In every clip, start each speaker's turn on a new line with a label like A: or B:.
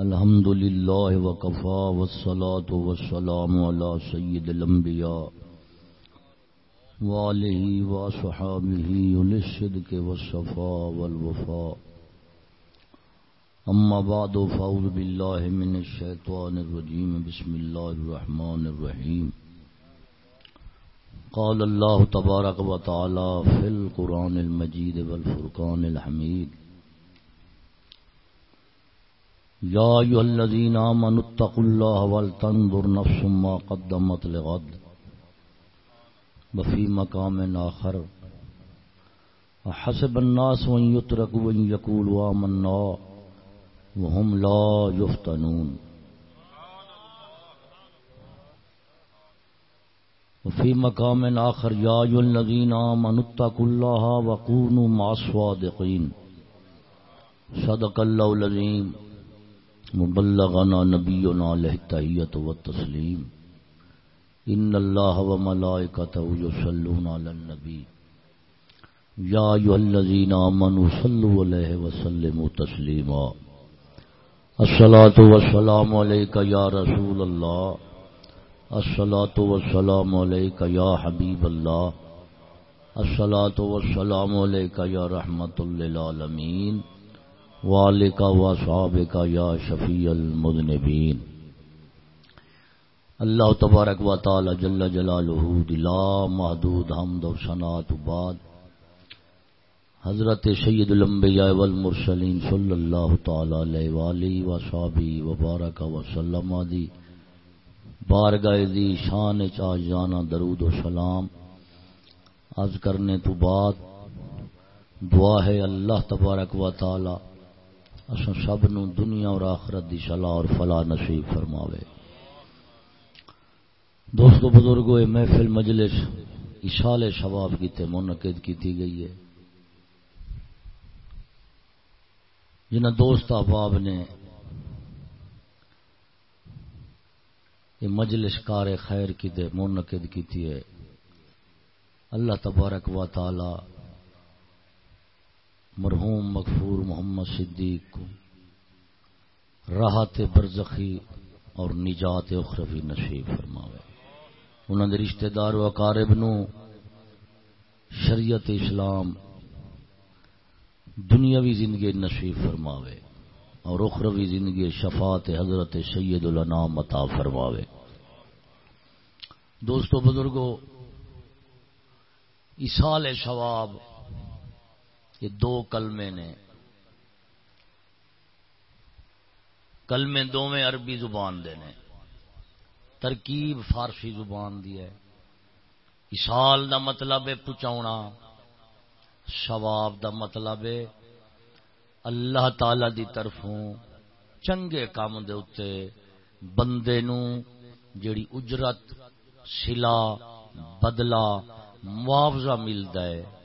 A: الحمد لله وكفى والصلاة والسلام على سيد الأنبياء وآله وصحابه للصدق والصفاء والوفاء أما بعد فأعوذ بالله من الشيطان الرجيم بسم الله الرحمن الرحيم قال الله تبارك وتعالى في القرآن المجيد والفرقان الحميد يا أيها الذين آمنوا اتقوا الله ولتنظر نفس ما قدمت لغد. وفي مقام آخر. حسب الناس وأن يتركوا وأن يقولوا آمنا وهم لا يفتنون وفي مقام آخر. يا أيها الذين آمنوا اتقوا الله وكونوا مع الصادقين صدق الله العظيم مبلغنا نبينا عليه والتسليم إن الله وملائكته يصلون على النبي يا أيها الذين آمنوا صلوا عليه وسلموا تسليما الصلاة والسلام عليك يا رسول الله الصلاة والسلام عليك يا حبيب الله الصلاة والسلام عليك يا رحمة للعالمين والکا و صحاب یا شفیع المذنبین۔ اللہ تبارک و تعالی جل جلالہ دلا محدود حمد و ثناء بعد حضرت سید الانبیاء والمرسلین صلی اللہ تعالی علیہ والہ و صحابی و بارک و سلم دی بارگاہ دی شان چا جانا درود و سلام۔ عرض کرنے تو بعد دعا ہے اللہ تبارک و تعالی اساں سب نو دنیا اور آخرت دی صلاح اور فلاح نصیب فرماوے۔ دوستو بزرگو محفل مجلس اشال شباب کی منعقد کی گئی ہے۔ جنہ دوست احباب نے یہ مجلس کار خیر کی تے منعقد کی ہے۔ اللہ تبارک و تعالی مرحوم مغفور محمد صدیق کو راحت برزخی اور نجات اخروی نصیب فرماوے۔ انہوں نے رشتہ دار و اقارب نو شریعت اسلام دنیاوی زندگی نصیب فرماوے اور اخروی زندگی شفاعت حضرت سید الانام عطا فرماوے۔ دوستو بزرگو اسال ثواب یہ دو کلمے نے کلمے دو میں عربی زبان دے نے۔ ترکیب فارسی زبان دی ہے۔ اشال دا مطلب ہے پچاؤنا شواب دا مطلب ہے اللہ تعالی دی طرفوں چنگے کام دے اتے بندے نو جڑی اجرت سلا بدلا معاوضہ ملتا ہے۔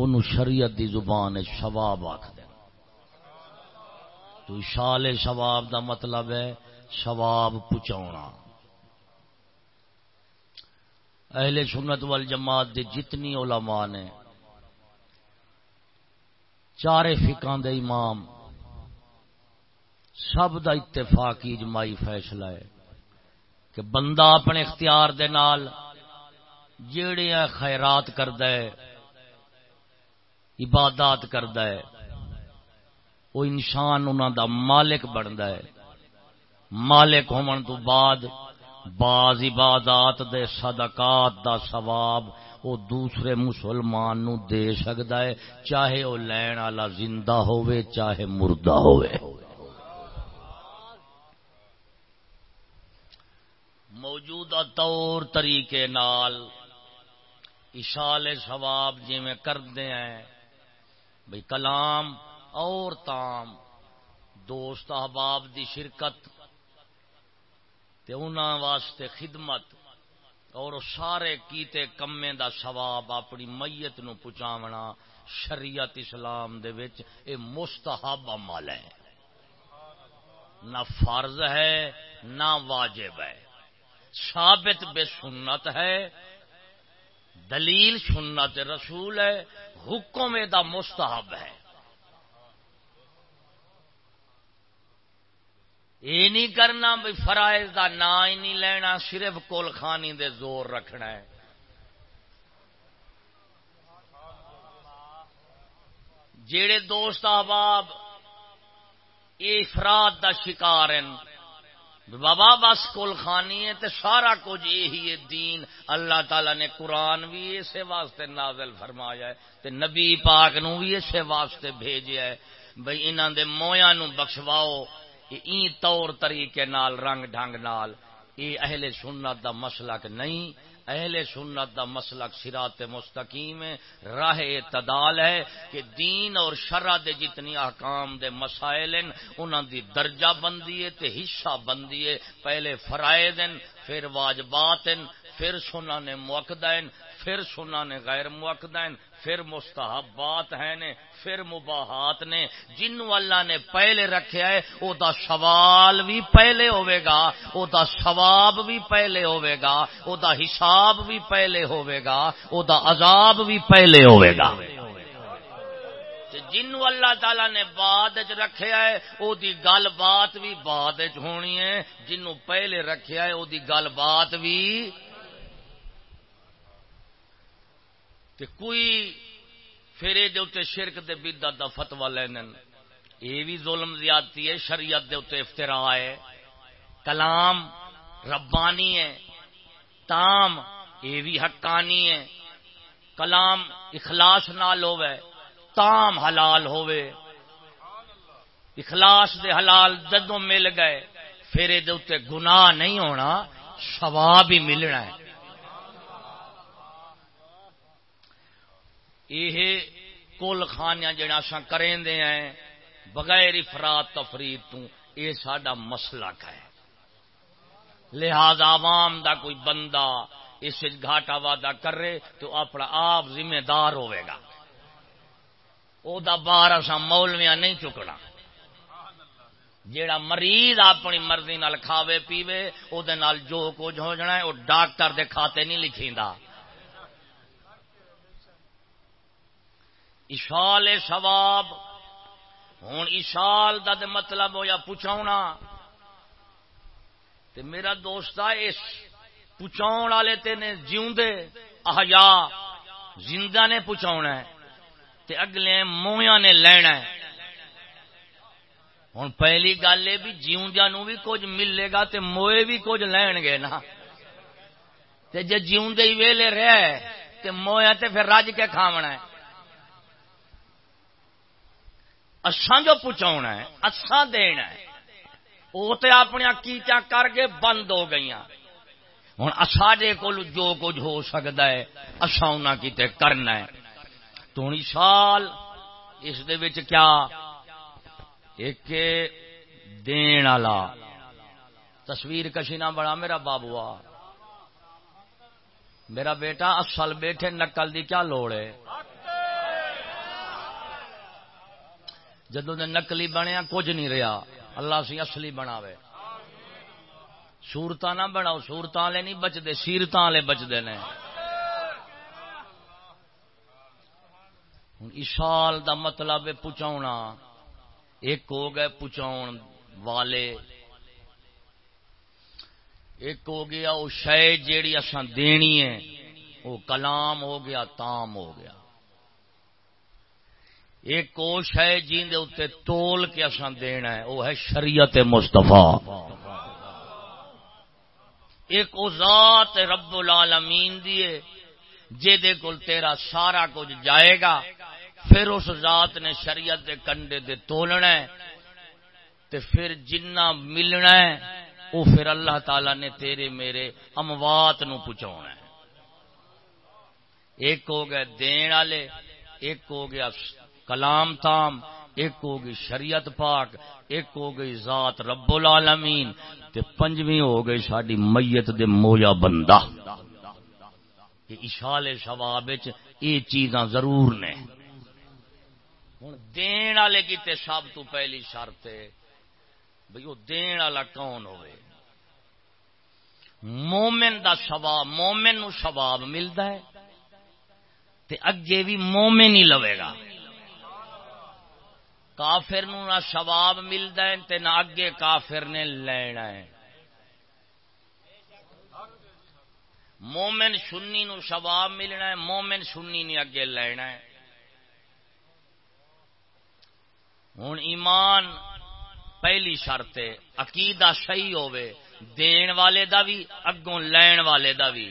A: ان شریعت دی زبان شواب آخ دے تو شال شواب دا مطلب ہے شواب پچاؤنا اہل سنت وال جماعت دے جتنی علماء نے، چارے فکاں دے امام، سب دا اتفاقی اجماعی فیصلہ ہے کہ بندہ اپنے اختیار دے نال جیڑے خیرات کرد عبادات کرتا ہے۔ وہ انسان انہوں دا مالک بنتا ہے۔ مالک ہون تو بعد بعض عبادات دے صدقات دا ثواب وہ دوسرے مسلمان نو دے سکتا ہے، چاہے وہ لین والا زندہ ہوئے چاہے مردہ ہوئے موجودہ طور طریقے نال اشال ثواب جی میں کرتے ہیں۔ بھئی کلام اور تام، دوست احباب دی شرکت تے انہاں واسطے خدمت اور سارے کیتے کمے دا ثواب اپنی میت نو پہنچاونا شریعت اسلام دے وچ اے مستحب عمل ہے۔ نہ فرض ہے، نہ واجب ہے۔ ثابت بے سنت ہے دلیل سنت رسول ہے، حکم دا مستحب ہے۔ یہ نہیں کرنا بھی فرائض کا نا ہی نہیں لینا، صرف کول خانی دے زور رکھنا ہے۔ جڑے دوست احباب افراد دا شکار ہیں۔ بابا بس کول خانی ہے تے سارا کچھ یہی ہے دین۔ اللہ تعالی نے قرآن بھی اسے واسطے نازل فرمایا ہے تے نبی پاک نو بھی اسے واسطے بھیجیا ہے۔ بھئی انہاں دے مویاں نو بخشواؤ این طور طریقے نال، رنگ ڈھنگ نال۔ اے اہل سنت دا مسلک نہیں۔ اہل سنت دا مسلک سرات مستقیم ہے، راہ اعتدال ہے کہ دین اور شرع دے جتنی احکام دے مسائل ہیں، انہاں دی درجہ بندی ہے تے حصہ بندی ہے۔ پہلے فرائض ہیں، پھر واجبات ہیں، پھر سنن موقدین پھر سنن غیر موقدین پھر مستحبات ہیں نے، پھر مباحات نے۔ جن اللہ نے پہلے رکھے ہے او دا سوال بھی پہلے ہوئے گا، او دا ثواب بھی پہلے ہوئے گا، او دا حساب بھی پہلے ہوئے گا، او دا عذاب بھی پہلے ہوئے گا۔ جن اللہ تعالی نے بعد رکھے ہے او دی گل بات بھی بعد چ ہونی ہے۔ جنوں پہلے رکھے ہے او دی گل بات بھی تے کوئی پھر یہ شرک دے بدت دا فتوا لینا یہ بھی ظلم زیادتی ہے، شریعت دے اتنے افطرا ہے۔ کلام ربانی ہے، تام یہ بھی حقانی ہے۔ کلام اخلاص نال ہوے تام حلال ہوے اخلاص دے حلال جدوں مل گئے پھر یہ گناہ نہیں ہونا، ثواب ہی ملنا ہے۔ یہ کل خانیاں جڑا اصا کریں دے ہیں، بغیر افراد تفرید تو یہ ساڈا مسلک ہے۔ لہذا عوام دا کوئی بندہ اس گھاٹا وعدہ کرے تو اپنا آپ ذمہ دار ہوئے گا۔ او دا بار اصا مولویاں نہیں چکنا۔ جیڑا مریض اپنی مرضی نال کھاوے پیوے، او دے نال جو کچھ ہو جنا ہے وہ ڈاکٹر دے کھاتے نہیں لکھیندا۔ اشال سواب ہوں اشال کا مطلب ہو یا پچاؤنا تے میرا دوست اس پچاؤ والے تین جیوندے۔ احیا زندہ نے پچاؤنا ہے۔ تے اگلے مویا نے لینا ہے۔ ہوں پہلی گل یہ بھی جیوندیا نو بھی کچھ ملے گا تے موئے بھی کچھ لین گے نا۔ تے جے جیوندے ہی ویلے رہے، تے مویا تے پھر رج کے کھاونا ہے۔ اساں جو پہنچا ہے، اساں دینا ہے۔ وہ تو اپنی کیچا کر کے بند ہو گئی ہوں ساڈے کو جو کچھ ہو سکتا ہے اصا انہیں کیتے کرنا ہے۔ تو سال اس دے وچ کیا؟ ایک دین والا۔ تصویر کشی نہ بڑا میرا بابو میرا بیٹا اصل بیٹھے نقل دی کیا لوڑ ہے؟ جدو نے نکلی بنیا، کچھ نہیں رہا اللہ سی اصلی بناوے۔ سورت نہ بناؤ سورت والے نہیں بچتے سیرت والے بچتے ہیں ہوں اشال دا مطلب پچاؤنا ایک ہو گئے پچاؤ والے۔ ایک ہو گیا وہ شہ جیڑی اصا دینی ہے وہ کلام ہو گیا، تام ہو گیا۔ ایک کوش ہے جن اتنے تول کے اصل دینا ہے وہ ہے شریعت مستفا ایک ذات رب العالمین دیے جے کول تیرا سارا کچھ جائے گا، پھر اس ذات نے شریعت دے کنڈے دے تولنا ہے، تے پھر جنہ ملنا ہے وہ پھر اللہ تعالی نے تیرے میرے اموات نو پہنچا ہے۔ ایک ہو گئے دین والے، ایک ہو گیا کلام تام ایک ہو گئی شریعت پاک، ایک ہو گئی ذات رب العالمین تے پنجویں ہو گئی ساری میت دے مویا بندہ۔ اشال شواب یہ چیزاں ضرور نے۔ ہوں دین والے کیتے سب تو پہلی شرط ہے بھئی وہ دین والا کون ہوئے؟ مومن دا ثواب، مومن نو ثواب ملتا ہے، تے اگے بھی مومن ہی لوے گا۔ کافر نو نہ سواب ملتا ہے تے نہ اگے کافر نے لینا ہے۔ مومن سنی نو سواب ملنا ہے، مومن سنی نے اگے لینا ہے۔ ہوں ایمان پہلی شرط ہے، عقیدہ صحیح ہوے دین والے دا بھی اگوں لین والے دا بھی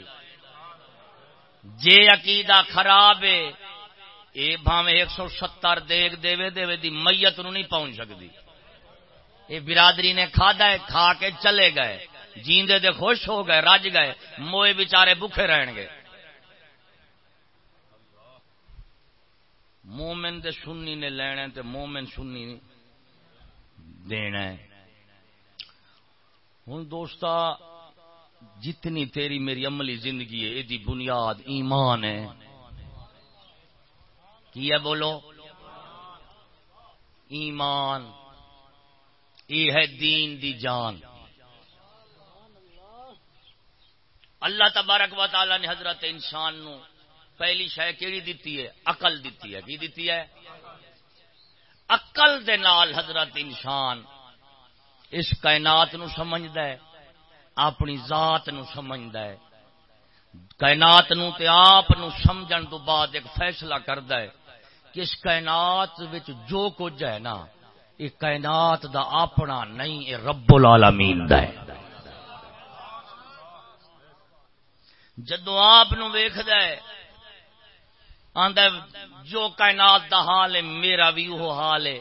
A: جے عقیدہ خراب ہے یہ بھاوے ایک سو ستر دیگ دے دے دی میت نو نہیں پہنچ سکتی یہ برادری نے کھادا ہے، کھا کے چلے گئے۔ جیندے دے خوش ہو گئے، رج گئے۔ موئے بچارے بکھے رہن گے۔ مومن دے سنی نے لینا تے مومن سنی دینا ہوں دوستا، جتنی تیری میری عملی زندگی ہے یہ بنیاد ایمان ہے۔ کی ہے بولو؟ ایمان۔ یہ ہے دین دی جان۔ اللہ تبارک و تعالی نے حضرت انسان نو پہلی شہ کیڑی دیتی ہے؟ عقل دیتی ہے۔ کی دیتی ہے؟ عقل دے نال حضرت انسان اس کائنات نو سمجھدا ہے، اپنی ذات نو سمجھدا ہے۔ کائنات نو تے آپ نو سمجھن تو بعد ایک فیصلہ کردا ہے۔ کہ اس کائنات وچ جو کچھ ہے نا یہ کائنات دا اپنا نہیں یہ رب العالمین دا ہے۔ جدو آپ ویخد جو کائنات دا حال ہے، میرا بھی وہ حال ہے۔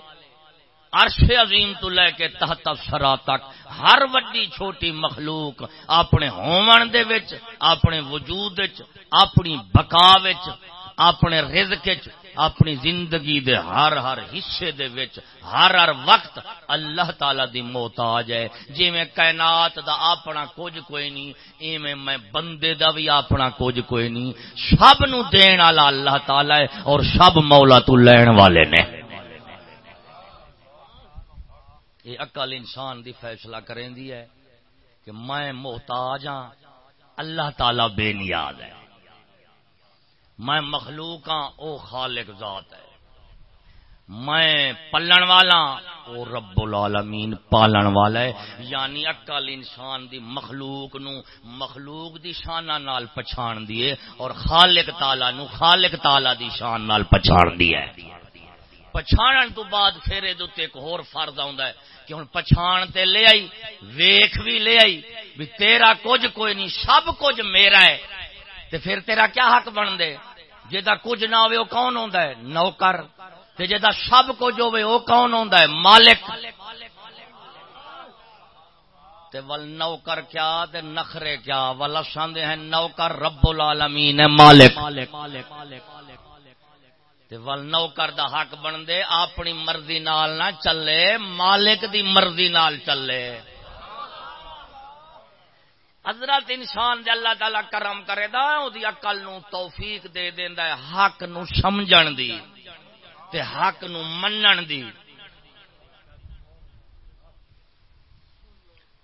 A: عرش عظیم تو لے کے تحت سرا تک، ہر وڈی چھوٹی مخلوق اپنے ہومن دے وچ، اپنے وجود وچ، اپنی بقا وچ، اپنے رزق وچ اپنی زندگی دے ہر ہر حصے دے وچ، ہر ہر وقت اللہ تعالی دی محتاج ہے۔ جی میں کائنات دا اپنا کچھ کوئی نہیں، ایویں میں بندے دا بھی اپنا کچھ کوئی نہیں۔ سب نو دین والا اللہ تعالی ہے اور سب مولا تو لین والے نے۔ یہ عقل انسان دی فیصلہ کریں دی ہے کہ میں محتاج ہاں اللہ تعالی بے نیاز ہے۔ میں مخلوق ہاں او خالق ذات ہے۔ میں پلن والا، او رب العالمین پالن والا ہے۔ یعنی اکل انسان دی مخلوق نو، مخلوق دی شانہ نال پچھان دیے اور خالق تالا نو خالق تالا دی شان نال پچھان دیے پچھانن تو بعد پھر ادھر ایک ہور فرض آندا ہے کہ ہن پچھان تے لے آئی، ویکھ بھی لے آئی، بھی تیرا کچھ کوئی نہیں، سب کچھ میرا ہے۔ تے پھر تیرا کیا حق بن دے جا کچھ نہ ہوئے، وہ کون ہوتا ہے؟ نوکر۔ تے جا سب کچھ ہوئے، وہ کون ہوتا ہے؟ مالک۔ تے ول نوکر کیا تے نخرے کیا؟ ول افساندے ہیں نوکر رب العالمین ہے مالک۔ تے ول نوکر دا حق بن دے اپنی مرضی نال نہ چلے، مالک دی مرضی نال چلے۔ حضرت انسان دے اللہ تعالی کرم کرے دا، او دی عقل نو توفیق دے دیندا ہے، حق نو سمجھن دی تے حق نو منن دی۔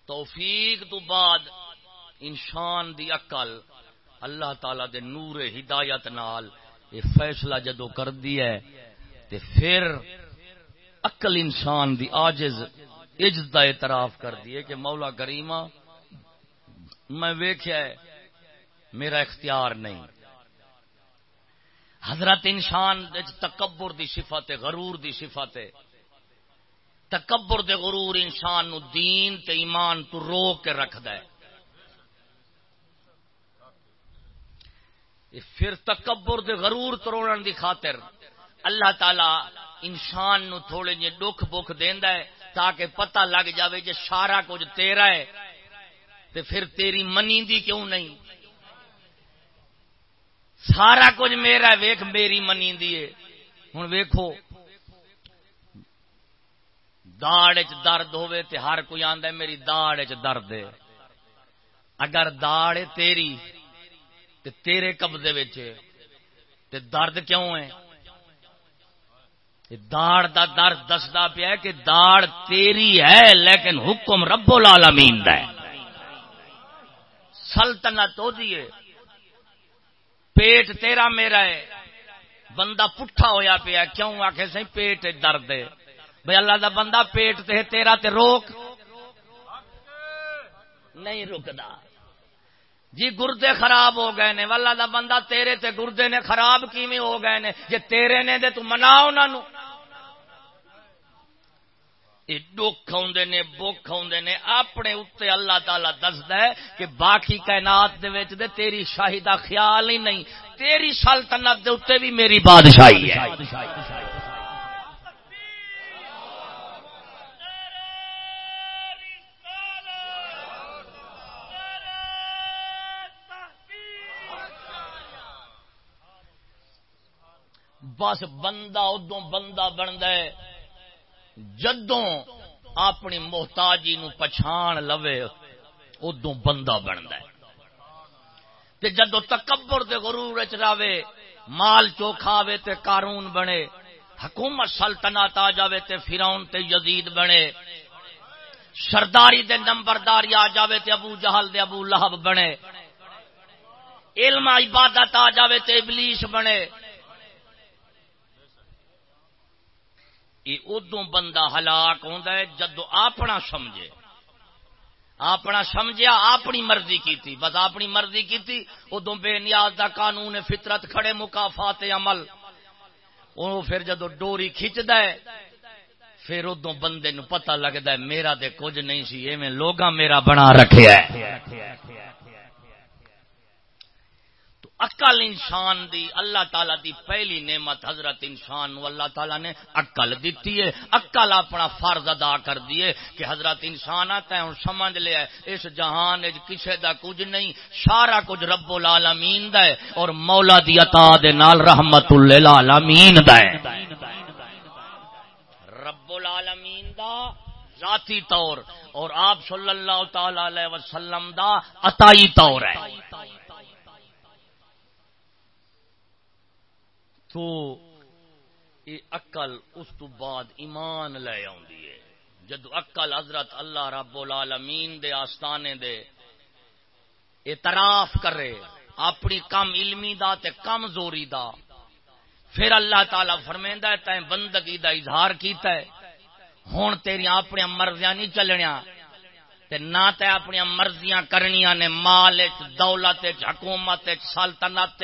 A: توفیق تو بعد انسان دی عقل اللہ تعالی دے نور ہدایت نال یہ فیصلہ جدو کر دی ہے تے پھر عقل انسان دی عاجز عجز دا اعتراف کر دی ہے کہ مولا کریمہ میں ویخیا میرا اختیار نہیں۔ حضرت انسان تکبر دی صفت غرور دی صفت تکبر دے غرور انسان نو دین تے ایمان تو روک کے رکھد پھر تکبر دے غرور تروڑ دی خاطر اللہ تعالی انسان نو تھوڑے جے دکھ بکھ دیندا ہے تاکہ پتہ لگ جاوے جے سارا کچھ تیرا ہے۔ تے پھر تیری منی دی کیوں نہیں؟ سارا کچھ میرا ویخ میری منی دی ہوں ویکو داڑ درد ہوے تے ہر کوئی آندا ہے، میری داڑ درد ہے۔ اگر داڑ تیری، تے تیرے قبضے تے درد کیوں ہے؟ داڑ دا درد دستا پیا کہ داڑ تیری ہے، لیکن حکم رب العالمین دا ہے۔ سلطنت ہو دیے پیٹ تیرا میرا ہے۔ بندہ پٹھا ہویا پیا کیوں آخ سی پیٹ درد ہے؟ بھائی اللہ دا بندہ پیٹ تے تیرا تے روک۔ نہیں رکدا۔ جی گردے خراب ہو گئے نے، واللہ دا بندہ تیرے تے گردے نے خراب کیویں ہو گئے نے؟ جے تیرے نے دے تو منا انہاں نو۔ یہ دکھ آدھے نے بخ آدھے نے، اپنے اتنے اللہ تعالی دستا ہے کہ باقی کائنات دے وچ دے تیری شاہی دا خیال ہی نہیں۔ تیری سلطنت دے اتنے بھی میری بادشاہی ہے۔ بس بندہ ادو بندہ بنتا ہے۔ جدوں اپنی محتاجی نو پچھان لوے ادو بندہ بنتا ہے۔ تے جدو تکبر دے غرور راوے، مال چوکھا آوے تے قارون بنے، حکومت سلطنت آ جاوے تے فراؤن تے یزید بنے، سرداری دے نمبرداری آ جاوے تے ابو جہل دے ابو لہب بنے، علم عبادت آ جاوے تے ابلیس بنے۔ یہ ادو بندہ ہلاک ہوں جدو اپنا سمجھے۔ اپنا سمجھیا، اپنی مرضی کی تھی بس اپنی مرضی کی تھی ادو بے نیاز دا قانون فطرت کھڑے مقافات عمل۔ وہ پھر جدو ڈوری کھچد پھر ادو بندے نو پتہ لگتا ہے میرا دے کچھ نہیں سی، ایویں لوگا میرا بنا رکھے اکل انسان دی، اللہ تعالی دی پہلی نعمت حضرت انسان نو اللہ تعالی نے اکل دیتی ہے۔ اکل اپنا فرض ادا کر دیے کہ حضرت انسان آتا ہے، ہوں سمجھ لیا اس جہان کسے دا کچھ نہیں، سارا کچھ رب العالمین دا ہے اور مولا دی عطا دے نال رحمت للعالمین دا ہے۔ رب العالمین دا ذاتی طور اور آپ صلی اللہ تعالی علیہ وسلم دا عطائی طور ہے۔ تو یہ اقل اس تو بعد ایمان لے آدھی ہے۔ جدو اقل حضرت اللہ رب العالمین دے آستانے دے اعتراف کرے، اپنی کم علمی دا تے کم زوری دا، پھر اللہ تعالی فرمیندہ ہے تین بندگی دا اظہار کیتا ہے۔ ہون تیری اپنی مرضیاں نہیں چلنیاں، تے نہ تے اپنی مرضیاں کرنیاں نے مال دولت حکومت سلطنت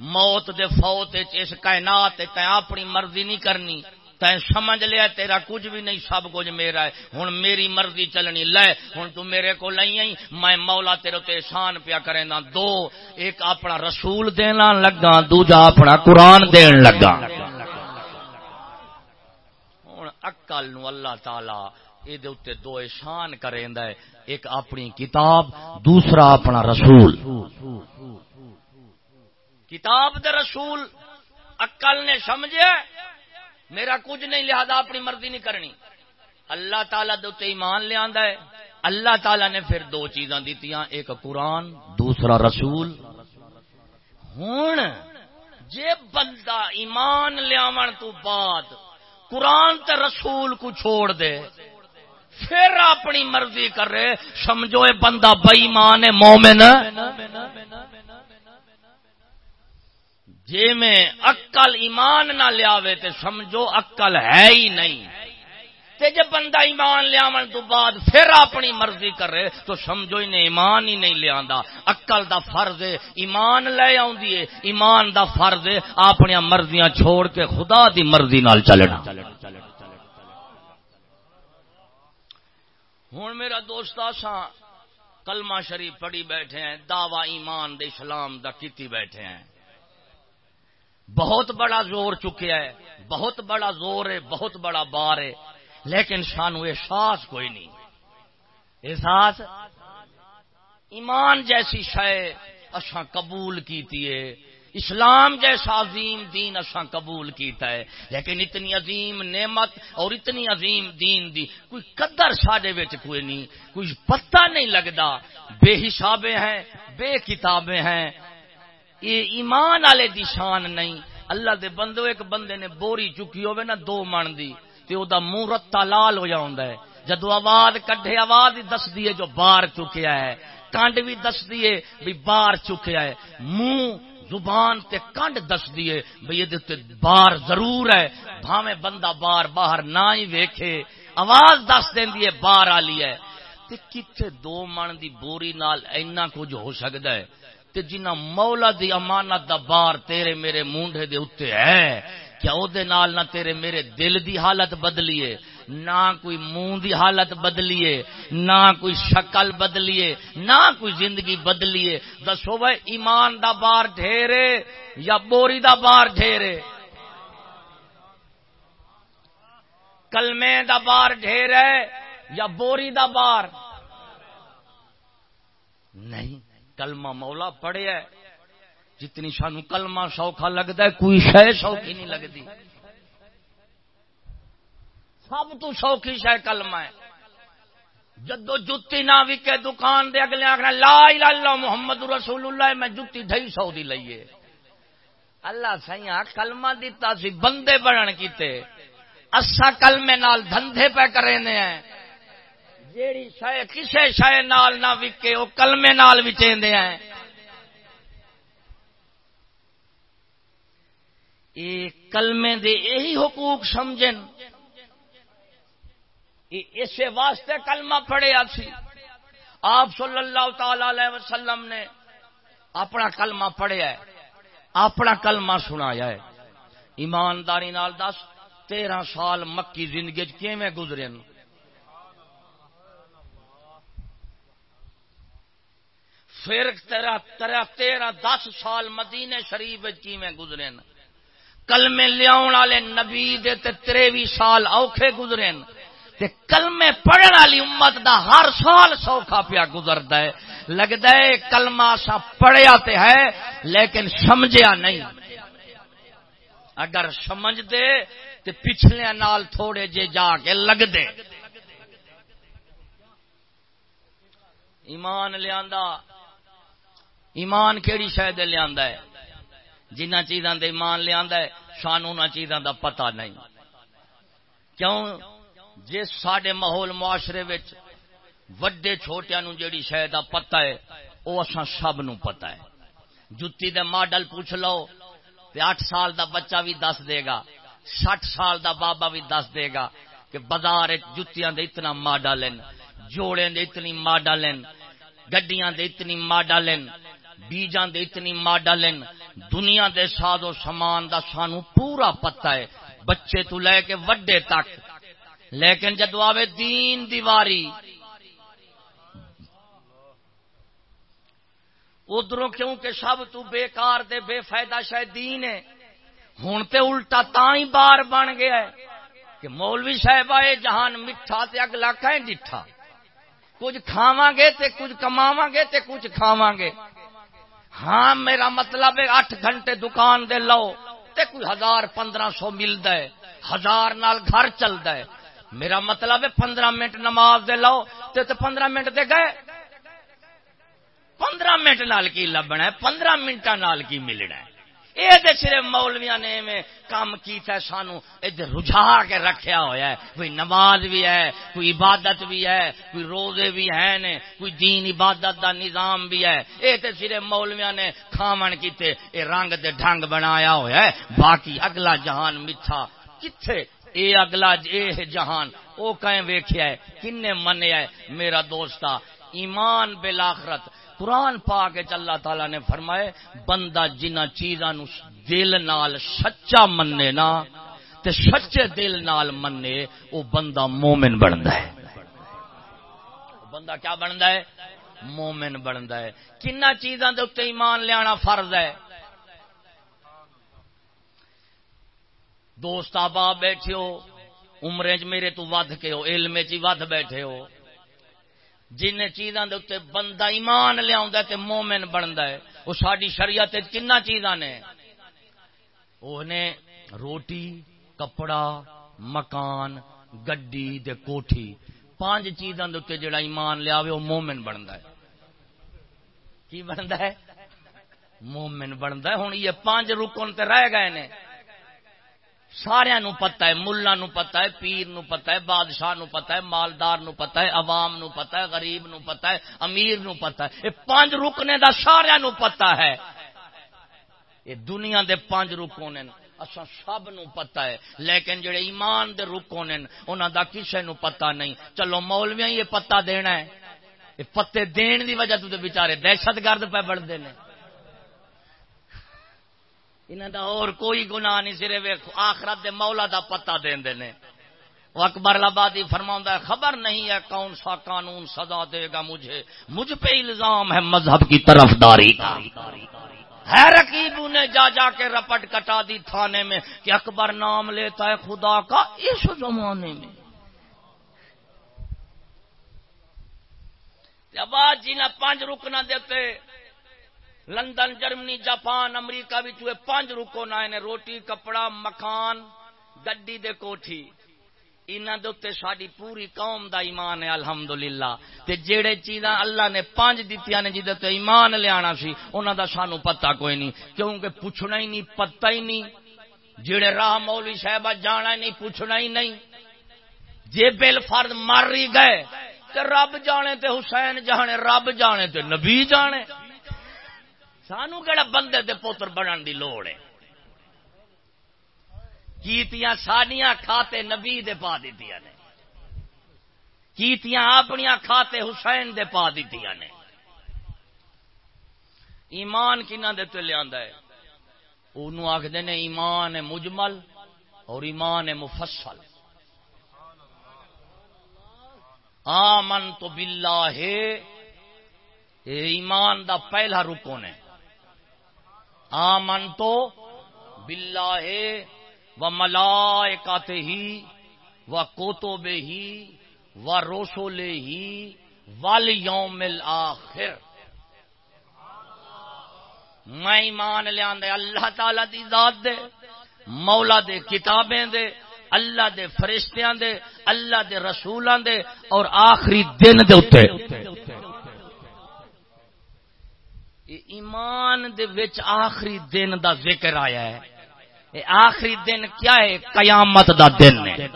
A: موت دے فوت اس کائنات تے اپنی مرضی نہیں کرنی۔ تے سمجھ لیا تیرا کچھ بھی نہیں، سب کچھ میرا ہے۔ ہوں میری مرضی چلنی، لے ہوں تو میرے کو لئی آئی، میں مولا تیرے تے احسان پیا کرے نا دو، ایک اپنا رسول دینا لگا، دوجا اپنا قرآن دین لگا۔ ہوں اکل نو اللہ تعالی یہ دو احسان کریں ایک اپنی کتاب، دوسرا اپنا رسول۔ کتاب دے رسول اکل نے سمجھے، میرا کچھ نہیں، لہذا اپنی مرضی نہیں کرنی۔ اللہ تعالیٰ دے ایمان لیا ہے۔ اللہ تعالیٰ نے پھر دو چیزاں دیتی ایک قرآن، دوسرا رسول۔ ہوں جے بندہ ایمان لیا تو بعد قرآن تے رسول کو چھوڑ دے، پھر اپنی مرضی کر رہے سمجھو اے بندہ بئی مان مومن جی میں اکل ایمان نہ لیا تے سمجھو اکل ہے ہی نہیں۔ تے جب بندہ ایمان لیا تو بعد پھر اپنی مرضی کرے تو سمجھو انہیں ایمان ہی نہیں لیا اکل دا فرض ہے، ایمان لے آدھی ہے۔ ایمان دا فرض ہے، اپنی مرضیاں چھوڑ کے خدا دی مرضی نال چلنا۔ ہوں میرا دوست آسا کلمہ شریف پڑھی بیٹھے ہیں، دعوی ایمان دے اسلام دا کیتی بیٹھے ہیں۔ بہت بڑا زور چکیا ہے، بہت بڑا زور ہے، بہت بڑا بار ہے، لیکن سانو احساس کوئی نہیں۔ احساس؟ ایمان جیسی شے اصا قبول کیتی ہے، اسلام جیسا عظیم دین اصا قبول کیتا ہے، لیکن اتنی عظیم نعمت اور اتنی عظیم دین دی کوئی قدر ساڈے کوئی نہیں، کوئی پتہ نہیں لگتا بے حسابیں ہیں، بے کتابیں ہیں۔ یہ ایمان والے دی شان نہیں۔ اللہ دے بندو ایک بندے نے بوری چکی ہوئے نا، دو من دی، تے او دا منہ رتا لال ہو جاوندا ہے۔ جدو آواز کڈھے، آواز ہی دس دیے جو باہر چکیا ہے۔ کانڈ بھی دس دیے بھی باہر چکیا ہے۔ منہ، زبان تے کنڈ دس دیے بھئی یہ بار ضرور ہے۔ بھاویں بندہ بار باہر نہ ہی ویکھے۔ آواز دس دین دیے بار آلی ہے۔ تے کتھے دو من دی بوری نال اینا کچھ ہو سکتا ہے؟ تے جنہ مولا دی امانت دا بار تیرے میرے مونڈے دے اتے ہے، کیا او دے نال نہ تیرے میرے دل دی حالت بدلیے، نہ کوئی منہ دی حالت بدلیے، نہ کوئی شکل بدلیے، نہ کوئی زندگی بدلیے۔ دسو بھائی، ایمان دا بار ڈھیرے یا بوری دا بار ڈھیرے؟ کلمے دا بار ڈھیرے یا بوری دا بار؟ نہیں۔ کلمہ مولا پڑھیا ہے۔ جتنی سانو کلمہ سوکھا لگتا ہے، کوئی شہ سوکھی نہیں لگتی سب تو سوکھی شہ کلمہ ہے۔ جدو جتی نہ وکے دکان دے، اگلے آخر لا الہ اللہ محمد رسول اللہ، میں جتی ڈھائی سو دی لئیے اللہ سیاں کلمہ دیتا سی، بندے بنن کیتے۔ اسا کلمے نال دھندے پہ کرے ہیں۔ جیڑی شے کسے شے نال نہ وکے، او کلمے نال وچیندے ہیں۔ اے کلمے دے یہی حقوق سمجھن۔ اسے واسطے کلمہ پڑھیا سی۔ آپ صلی اللہ تعالی علیہ وسلم نے اپنا کلمہ پڑھیا ہے۔ اپنا کلمہ سنایا ہے۔ ایمانداری نال دس، تیرہ سال مکی زندگی کیویں گزرے پھر تیرا تیرا تیرہ دس سال مدینے شریف کیویں گزرے کلمے لیا والے نبی دے تے تریوی سال اوکھے گزرے تے کلمے پڑھن والی امت دا ہر سال سوکھا پیا گزرتا ہے۔ لگتا ہے کلمہ سا پڑھیا تے ہے، لیکن سمجھیا نہیں۔ اگر سمجھ دے تے پچھلے نال تھوڑے جے جا کے لگ دے ایمان لیا ایمان کیڑی شاید لیا ہے؟ جنہ چیزاں دے ایمان لیا سان ان چیزاں دا پتہ نہیں۔ کیوں؟ جس سڈے ماحول معاشرے وڈے چھوٹیا نو جیڑی شہ کا پتا ہے وہ اصا سب نو پتا ہے۔ جتی دے ماڈل پوچھ لو، تے اٹھ سال دا بچہ بھی دس دے گا، سٹھ سال دا بابا بھی دس دے گا کہ بازار جتیاں دے اتنا ماڈل جوڑے دے اتنی ماڈل گڈیاں دے اتنی ماڈل بیجاں دے اتنی ماڈل دنیا دے ساز و سامان دا سانو پورا پتا ہے، بچے تو لے کے وڈے تک۔ لیکن جدو آوے دین دیواری، ادھروں کیونکہ سب تو بیکار دے بے فائدہ شاید دین ہے۔ ہوں تے الٹا تا ہی بار بن گیا ہے کہ مولوی صاحب آئے، جہان میٹھا تے اگلا کہیں ڈٹھا کچھ کھاواں گے تے کچھ کماواں گے تے کچھ کھاواں گے۔ ہاں میرا مطلب ہے اٹھ گھنٹے دکان دے لو، تے کوئی ہزار پندرہ سو ملتا ہے، ہزار نال گھر چلتا ہے۔ میرا مطلب ہے پندرہ منٹ نماز دے لو، تے تے پندرہ منٹ دے گئے۔ پندرہ منٹ نال کی لبنا ہے، پندرہ منٹ نال کی ملنا ہے۔ یہ صرف مولویا نے میں کام کیتا ہے، سانو ادھر رجھا کے رکھیا ہوا ہے۔ کوئی نماز بھی ہے، کوئی عبادت بھی ہے، کوئی روزے بھی ہیں نے، کوئی دین عبادت دا نظام بھی ہے۔ یہ تو صرف مولویا نے کھاون کیتے اے رنگ دے ڈھنگ بنایا ہوا ہے۔ باقی اگلا جہان میٹھا کتھے؟ اے اگلا اے جہان، او کہیں ویکھیا ہے، کنے منیا ہے؟ میرا دوستا ایمان بلاخرت قرآن پا کے اللہ تعالی نے فرمائے، بندہ جنہ چیزاں دل نال سچا منے نا، تے سچے دل نال منے وہ بندہ مومن بنتا ہے۔ بندہ کیا بنتا ہے؟ مومن بنتا ہے۔ کن چیزاں دے اتنے ایمان لیا فرض ہے۔ دوست آبا بیٹھے ہو، عمرے چ میرے تو ود کے ہو، علم چ ود بیٹھے ہو۔ جن چیزاں دے اتنے بندہ ایمان لیا تے مومن بنتا ہے، وہ ساری شریعت کن چیزاں نے۔ وہ نے روٹی، کپڑا، مکان، گڈی دے کوٹھی، پانچ چیزاں دے اتنے جڑا ایمان لیا وہ مومن بنتا ہے۔ کی بنتا ہے؟ مومن بنتا ہے ہوں یہ پانچ رکن تے رہ گئے نے۔ سارا نو پتا ہے ملا نو پتا ہے پیر نو پتا ہے بادشاہ نو پتا ہے مالدار نو پتا ہے عوام نو پتا ہے غریب نو پتا ہے امیر نو پتا ہے یہ پانچ رکنے دا سارا نو پتا ہے یہ دنیا دے پانچ رکونے اصا سب نو پتا ہے لیکن جڑے ایمان دے رکونے انہوں دا کسے نو پتا نہیں چلو مولویاں یہ پتا دینا ہے یہ پتے دین دی وجہ تو بیچارے دہشت گرد پہ بڑھتے ہیں انہوں دا اور کوئی گناہ نہیں، صرف آخرت دے مولا دا پتا دین دے وہ اکبر آبادی فرما ہے، خبر نہیں ہے کون سا قانون سزا دے گا مجھے۔ مجھ پہ الزام ہے مذہب کی طرف داری ہے رقیب نے جا جا کے رپٹ کٹا دی تھانے میں کہ اکبر نام لیتا ہے خدا کا اس زمانے میں۔ جب آج جی نہ پانچ رکنا دیتے لندن، جرمنی، جاپان، امریکہ بھی پانچ رکو نہ روٹی، کپڑا مکان گڈی دے کوٹھی۔ دے ساری پوری قوم دا ایمان ہے، الحمدللہ۔ تے جیڑے چیزاں اللہ نے پانچ دتیاں نے جدے تے ایمان لیا سی، انہاں دا سانو پتہ کوئی نہیں۔ کیونکہ پوچھنا ہی نہیں، پتہ ہی نہیں۔ جڑے راہ مولوی صاحب جانا ہی نہیں، پوچھنا ہی نہیں۔ جے بل فرد مر ہی گئے، تے رب جانے تے حسین جانے، رب جانے تے نبی جانے۔ سانو کہڑا بندے دے پوتر بنن دی لوڑ ہے؟ کیتیاں سانیاں کھاتے نبی دے پا دیتی نے۔ کیتیاں اپنی کھاتے حسین دے پا دیتی نے۔ ایمان کنہ دے تو لیا ہے؟ انہوں آخر نے ایمان مجمل اور ایمان مفصل۔ آمن تو بلا ہے ایمان دا پہلا رکن ہے آمن تو بلا و ملائکات ہی و کوتوب ہی و روسول ہی ول یوم آخر میں ایمان لیا اللہ تعالی دی ذات دے، مولا دے کتابیں دے، اللہ دے فرشتیاں دے، اللہ دے رسولاں دے، اور آخری دن دے اتے ایمان دے وچ آخری دن دا ذکر آیا ہے۔ اے آخری دن کیا ہے؟ قیامت دا دن ہے۔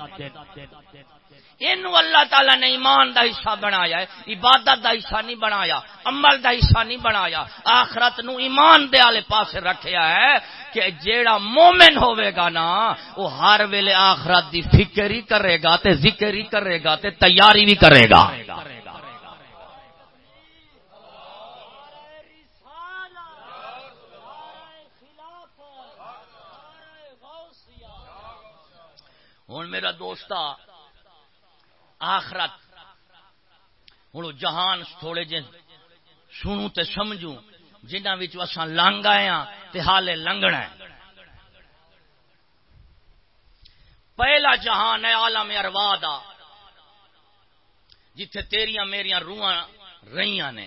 A: اینو اللہ تعالی نے ایمان دا حصہ بنایا ہے۔ عبادت دا حصہ نہیں بنایا۔ عمل دا حصہ نہیں بنایا۔ آخرت نو ایمان دے آلے پاس رکھیا ہے کہ جیڑا مومن ہوئے گا نا وہ ہر ویلے آخرت دی فکر ہی کرے گا، تے ذکر ہی کرے گا، تے تیاری بھی کرے گا۔ ہوں میرا دوست آخرت۔ ہوں جہان تھوڑے جی سنوں تے سمجھوں جنہ اسان لنگ آئے ہاں تے حالے لنگنا ہے۔ پہلا جہان ہے آلم اروا دا جتھے تیریاں میریاں روحاں رہی نے۔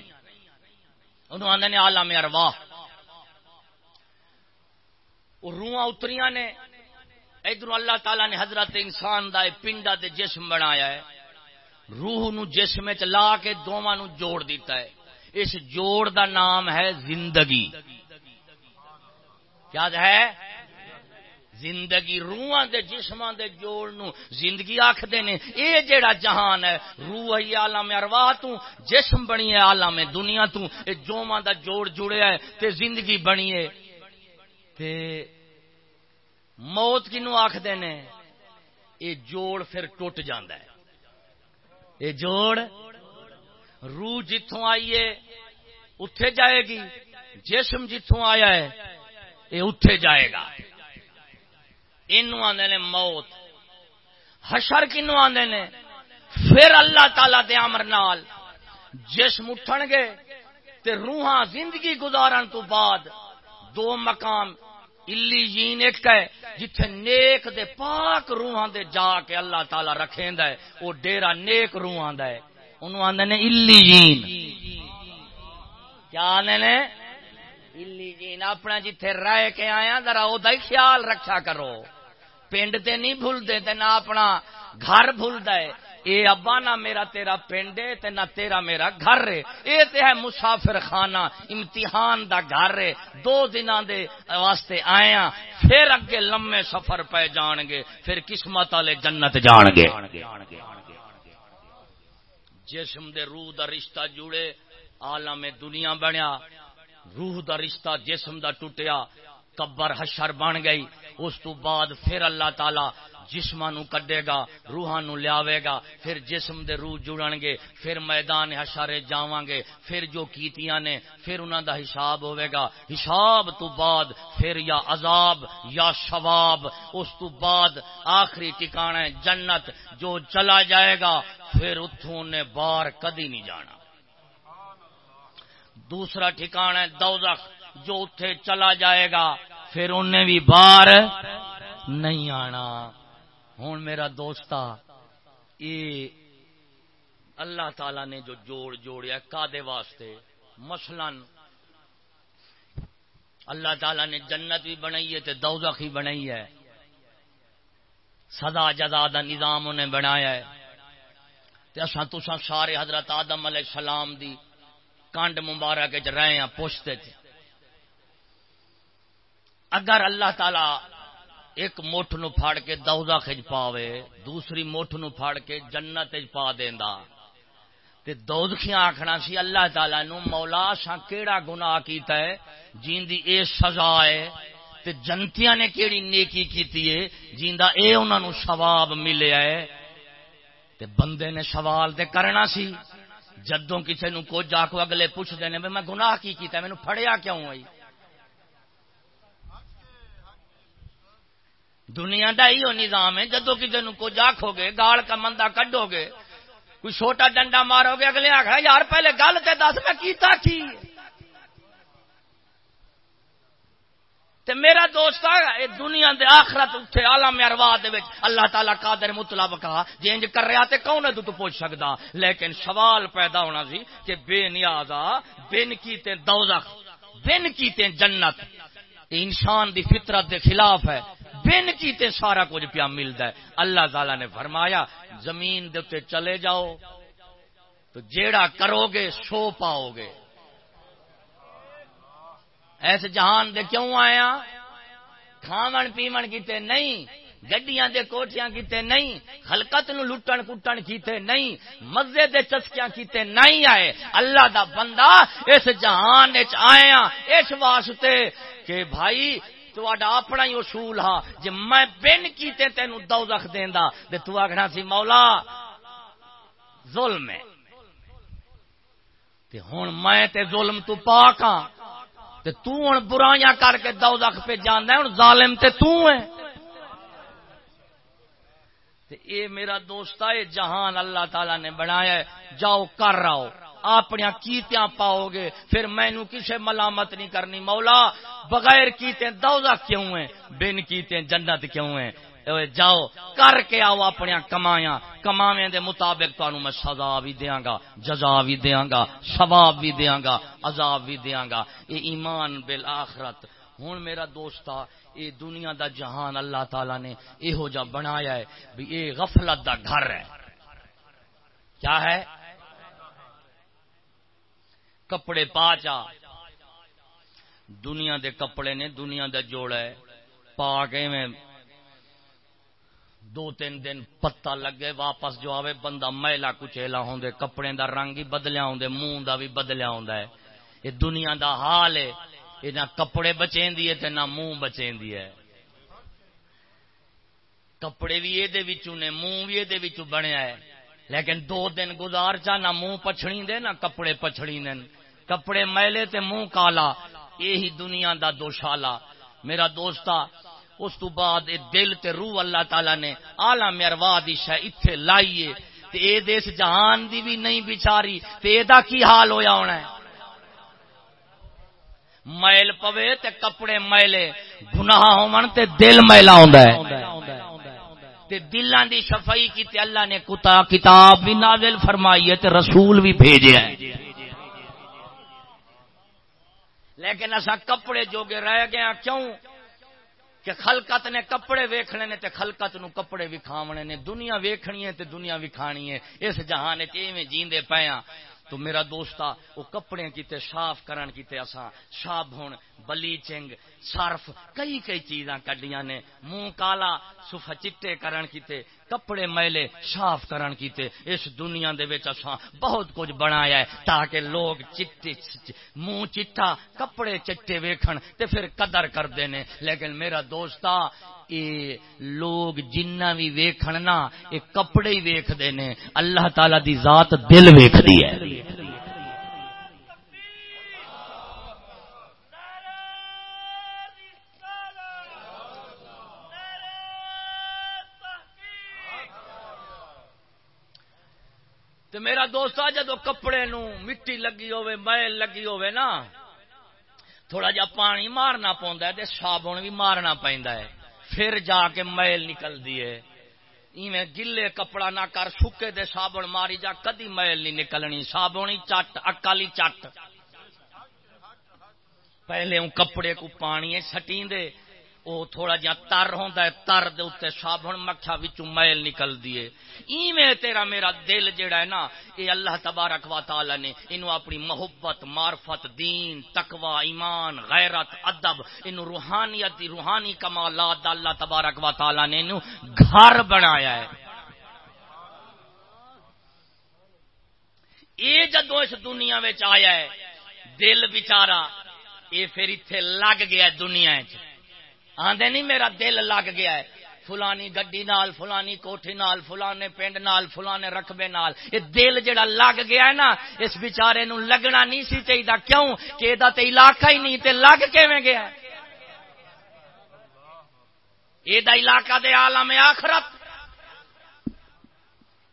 A: انہوں آدھے آلم ارواہ وہ روحاں اتریاں نے ادھر اللہ تعالیٰ نے حضرت انسان دا پنڈا دے جسم بنایا ہے۔ روح نو جسم چ لا کے دونوں نو جوڑ دیتا ہے۔ اس جوڑ دا نام ہے زندگی۔ کیا ہے؟ زندگی روحاں دے جسماں دے جوڑ نو زندگی آکھدے نے۔ اے جیڑا جہان ہے، روح ہی عالم ارواح تو، جسم بنی ہے، عالم دنیا تو۔ اے جوواں دا جوڑ جڑیا ہے تے زندگی بنی ہے۔ تے موت کنو آخد نے؟ یہ جوڑ پھر ٹوٹ جاندہ ہے۔ یہ جوڑ، روح جتوں آئیے اتے جائے گی۔ جسم جتوں آیا ہے یہ اتے جائے گا۔ اینو آدھے نے موت۔ حشر کنو آدھے نے؟ پھر اللہ تعالی دے امر نال جسم اٹھن گے، تے روحاں زندگی گزارن تو بعد دو مقام الی جین ایک ہے جتھے نیک دے پاک روحاں دے جا کے اللہ تعالی رکھیندا ہے او ڈیرا نیک روحاں دا ہے انہوں آندے نے الی جین کیا آندے نے الی جین اپنا جتھے رہ کے آیا ذرا او دا خیال رکھا کرو پنڈ تے نہیں بھول دے تے نہ اپنا گھر بھول دے اے ابا، نہ میرا تیرا پنڈ ہے نہ تیرا میرا گھر ہے۔ اے تے ہے مسافر خانہ امتحان دا گھر ہے۔ دو دن دے واسطے آیا ہاں، پھر اگے لمے سفر پہ جان گے، پھر قسمت والے جنت جان گے۔ جسم دے روح دا رشتہ جڑے، عالم دنیا بنیا۔ روح دا رشتہ جسم دا ٹوٹیا، قبر حشر بن گئی۔ اس تو بعد پھر اللہ تعالی جسم کڈے گا روحان نو لیاوے گا، پھر جسم دے روح جڑن گے، پھر میدان حشر جاواں گے، پھر جو کیتیاں نے، پھر انہاں دا حساب ہوے گا۔ حساب تو بعد پھر یا عذاب یا ثواب اس تو بعد آخری ٹھکانہ جنت۔ جو چلا جائے گا، پھر اتھوں نے بار کدی نہیں جانا۔ دوسرا ٹھکانہ دوزخ۔ جو اتھے چلا جائے گا، پھر انہیں بھی بار نہیں آنا۔ ہوں میرا دوست یہ اللہ تعالی نے جو جوڑ جوڑیا کادے واسطے، مثلا اللہ تعالی نے جنت بھی بنائی ہے دوزخ ہی بنائی ہے۔ سدا جدا دا نظام انہیں بنایا ہے۔ اصا تسا سارے حضرت آدم علیہ السلام دی کانڈ مبارک رہے ہیں، پوچھتے تھے۔ اگر اللہ تعالی ایک مٹھ نو پھاڑ کے دوزا خج پاوے، دوسری مٹھ نو پھاڑ کے جنت پا دیندا۔ تے دوزخیاں آکھنا سی، اللہ تعالی نو مولا سا کیڑا گناہ کیتا ہے؟ جین دی اے سزا ہے۔ تے جنتیاں نے کیڑی نیکی کیتی ہے؟ جیندا اے انہاں نو ثواب ملیا ہے۔ تے بندے نے سوال تے کرنا سی۔ جدوں کسے نو کچھ آکو اگلے پوچھ دینے میں گناہ کی کیتا ہے؟ مینوں پھڑیا کیوں ہوئی؟ دنیا کا ہی نظام ہے جدو کسی نو کچھ آخو گے گال کا مندہ کڈو گے کوئی چھوٹا ڈنڈا مارو گے اگلے آخر یار پہلے گل تے دس میں کیتا کی؟ تے میرا دوست دنیا دے آخرت اتنے آلام اروا اللہ تعالیٰ قادر مطلب کہا جی انج کر رہا تے کون ہے تو, تو پوچھ سکتا لیکن سوال پیدا ہونا سی کہ بے نیازا بن کیتے دوزخ بن کیتے جنت انسان دی فطرت دے خلاف ہے۔ بن کیتے سارا کچھ پیا ملتا ہے۔ اللہ تعالی نے فرمایا، زمین دے چلے جاؤ، تو جیڑا کرو گے سو پاؤ گے ایسے جہان دے کیوں آیا ہاں؟ کھاون پیمن کیتے نہیں، گڈیاں دے کوٹیاں کیتے نہیں، خلقت نو لٹن کٹن کیتے نہیں، مزے دے چسکیاں کیتے نہیں آئے۔ اللہ دا بندہ اس جہان وچ آیا ہاں، اس واسطے کہ بھائی اپنا ہی اصول ہا جی میں بن کیتے تین دوزخ دینا تو آخنا سی، مولا، ظلم ہے۔ تے ہوں میں تے ظلم تو پاک ہاں۔ تے تو ہوں برائیاں کر کے دوزخ پہ جانا ہوں ظالم تے تو ہے۔ تے اے میرا دوست ہے جہان اللہ تعالی نے بنایا ہے۔ جاؤ، کر رہا ہو اپنیا کیتیاں پاؤ گے پھر مینو کسے ملامت نہیں کرنی۔ مولا، بغیر کیتے دوزہ کیوں ہیں؟ بن کیتے جنت کیوں ہیں؟ جاؤ، کر کے آؤ اپنی کمایا کماویں دے مطابق تمہیں میں سزا بھی دیاں گا، جزا بھی دیاں گا، ثواب بھی دیاں گا، عذاب بھی دیاں گا۔ یہ ایمان بالآخرت۔ ہوں میرا دوست اے دنیا دا جہان اللہ تعالی نے یہو جا بنایا ہے، بھی یہ غفلت دا گھر ہے۔ کیا ہے؟ کپڑے پا چا۔ دنیا دے کپڑے نے دنیا دا جوڑا ہے۔ پا کے میں دو تین دن پتا لگے واپس جو آوے، بندہ میلا کچیلا ہوں دے کپڑے دا رنگ ہی بدلیا ہوں دے منہ دا بھی بدلیا ہوں دے یہ دنیا دا حال ہے۔ یہ نہ کپڑے بچیں دیئے تے نہ منہ بچیں دیئے کپڑے بھی یہ دے وچوں نے، منہ بھی یہ دے وچوں بنیا ہے۔ لیکن دو دن گزار چا، نہ منہ پچھڑی دے نہ کپڑے پچھڑی دے کپڑے میلے تے منہ کالا یہی دنیا دا دوشالا۔ میرا دوستا اس تو بعد اے دل تے روح اللہ تعالی نے آلہ مروا دی شہ اتھے لائیے۔ تے اے دیس جہان دی بھی نہیں بیچاری تے اے دا کی حال ہویا ہونا ہے؟ میل پوے تے کپڑے میلے، گناہ ہون تے دل میلا ہوندا ہے۔ تے دلان دی صفائی کی تے اللہ نے کتا کتاب بھی نازل فرمائی ہے تے رسول بھی بھیجے ہیں۔ لیکن اصا کپڑے جوگے رہ گیا ہاں کیوں؟ کہ خلقت نے کپڑے ویکھنے نے تے خلقت نو کپڑے وکھاونے نے، دنیا ویکھنی ہے تے دنیا وکھانی ہے۔ اس جہان میں جیندے پیاں تو میرا دوستا وہ کپڑے کیتے صاف کرن کیتے اساں صاف ہون، بلیچنگ سرف کئی کئی چیزاں کڈیاں نے۔ منہ کالا سفا چٹے کرن کیتے کپڑے میلے صاف کرن کیتے۔ اس دنیا دے وچ اساں بہت کچھ بنایا ہے تاکہ لوگ چٹے منہ چٹا، کپڑے چٹے ویکھن تے پھر قدر کردے نے۔ لیکن میرا دوستا اے لوگ جنہ بھی ویکھن نا، اے کپڑے ہی ویکھدے نے۔ اللہ تعالی دی ذات دل ویکھدی ہے تو میرا دوست آ جدو کپڑے نو مٹی لگی ہوے میل لگی ہوے نا، تھوڑا جا پانی مارنا پوندا ہے تے صابن بھی مارنا پیندا ہے۔ پھر جا کے میل نکل دیے ایویں گلے کپڑا نہ کر، سکے دے صابن ماری جا، کدی میل نہیں نکلنی۔ صابن ہی چٹ اکالی چٹ۔ پہلے ہوں کپڑے کو پانی سٹیندے۔ او تھوڑا جہا تر ہوندا ہے، تر دے اوتے صابن مکھا وچوں میل نکل دیے ایویں تیرا میرا دل جڑا ہے نا، اے اللہ تبارک و تعالی نے اینو اپنی محبت، معرفت، دین، تقوی، ایمان، غیرت، ادب، اینو روحانیت دی روحانی کمالات اللہ تبارک و تعالی نے اینو گھر بنایا ہے۔ اے جدو اس دنیا آیا ہے، دل بیچارہ، اے پھر ایتھے لگ گیا دنیا وچ۔ آدھے نہیں میرا دل لگ گیا ہے۔ فلانی گڈی نال، فلانی کوٹھی نال، فلانے پنڈ نال، فلانے رقبے نال۔ یہ دل جڑا لگ گیا ہے نا، اس بیچارے نو لگنا نہیں سی چاہیے کیوں؟ کہ تے علاقہ ہی نہیں، تے لگ کیویں گیا ہے؟ یہ علاقہ دے عالم آخرت۔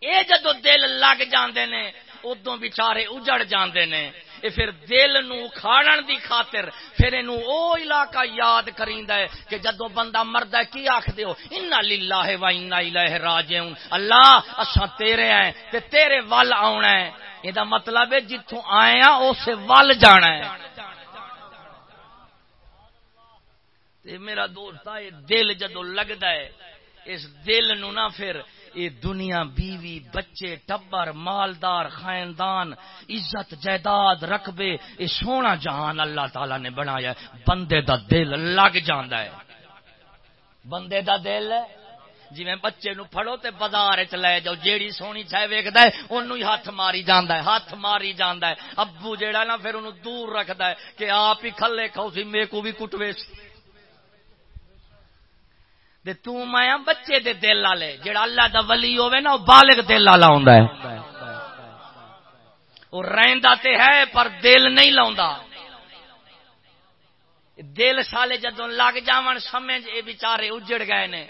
A: اے جدو دل لگ جاندے نے ادو بچارے اجڑ جاندے نے۔ اے پھر دل نو کھاڑن دی خاطر پھر اینو او علاقہ یاد کریندا ہے کہ جدو بندہ مردا ہے، کی آکھ دیو انا للہ و انا الیہ راجعون۔ اللہ، اساں تیرے ہیں تے تیرے ول آونا ہے۔ اے مطلب ہے جتھوں آئے ہاں اسے ول جانا ہے۔ تے میرا دوست اے دل جدو لگدا ہے، اس دل نو نہ پھر یہ دنیا بیوی، بچے، ٹبر، مالدار، خاندان، عزت، جائیداد، رقبے یہ سونا جہان اللہ تعالی نے بنایا بندے دا دل لگ جانا ہے۔ بندے دا دل جی میں بچے نو پھڑو تے بازار چ لے جاؤ، جیڑی سونی چاہے ویکد ہے انہوں ہی ہاتھ ماری جانا ہے، ہاتھ ماری جانا ہے۔ ابو جیڑا نا، پھر انہوں دور رکھتا ہے کہ آپ ہی کھلے کھاؤ، سی میرے کو بھی کٹوے۔ سی دے تو میں بچے دے دل والے جڑا اللہ دا ولی ہوے نا بالغ دل والا ہوندا ہے۔ او رہندا تے ہے، پر دل نہیں لاوندا دل سالے جدوں لگ جاون، سمجھ اے بیچارے اجڑ گئے نے۔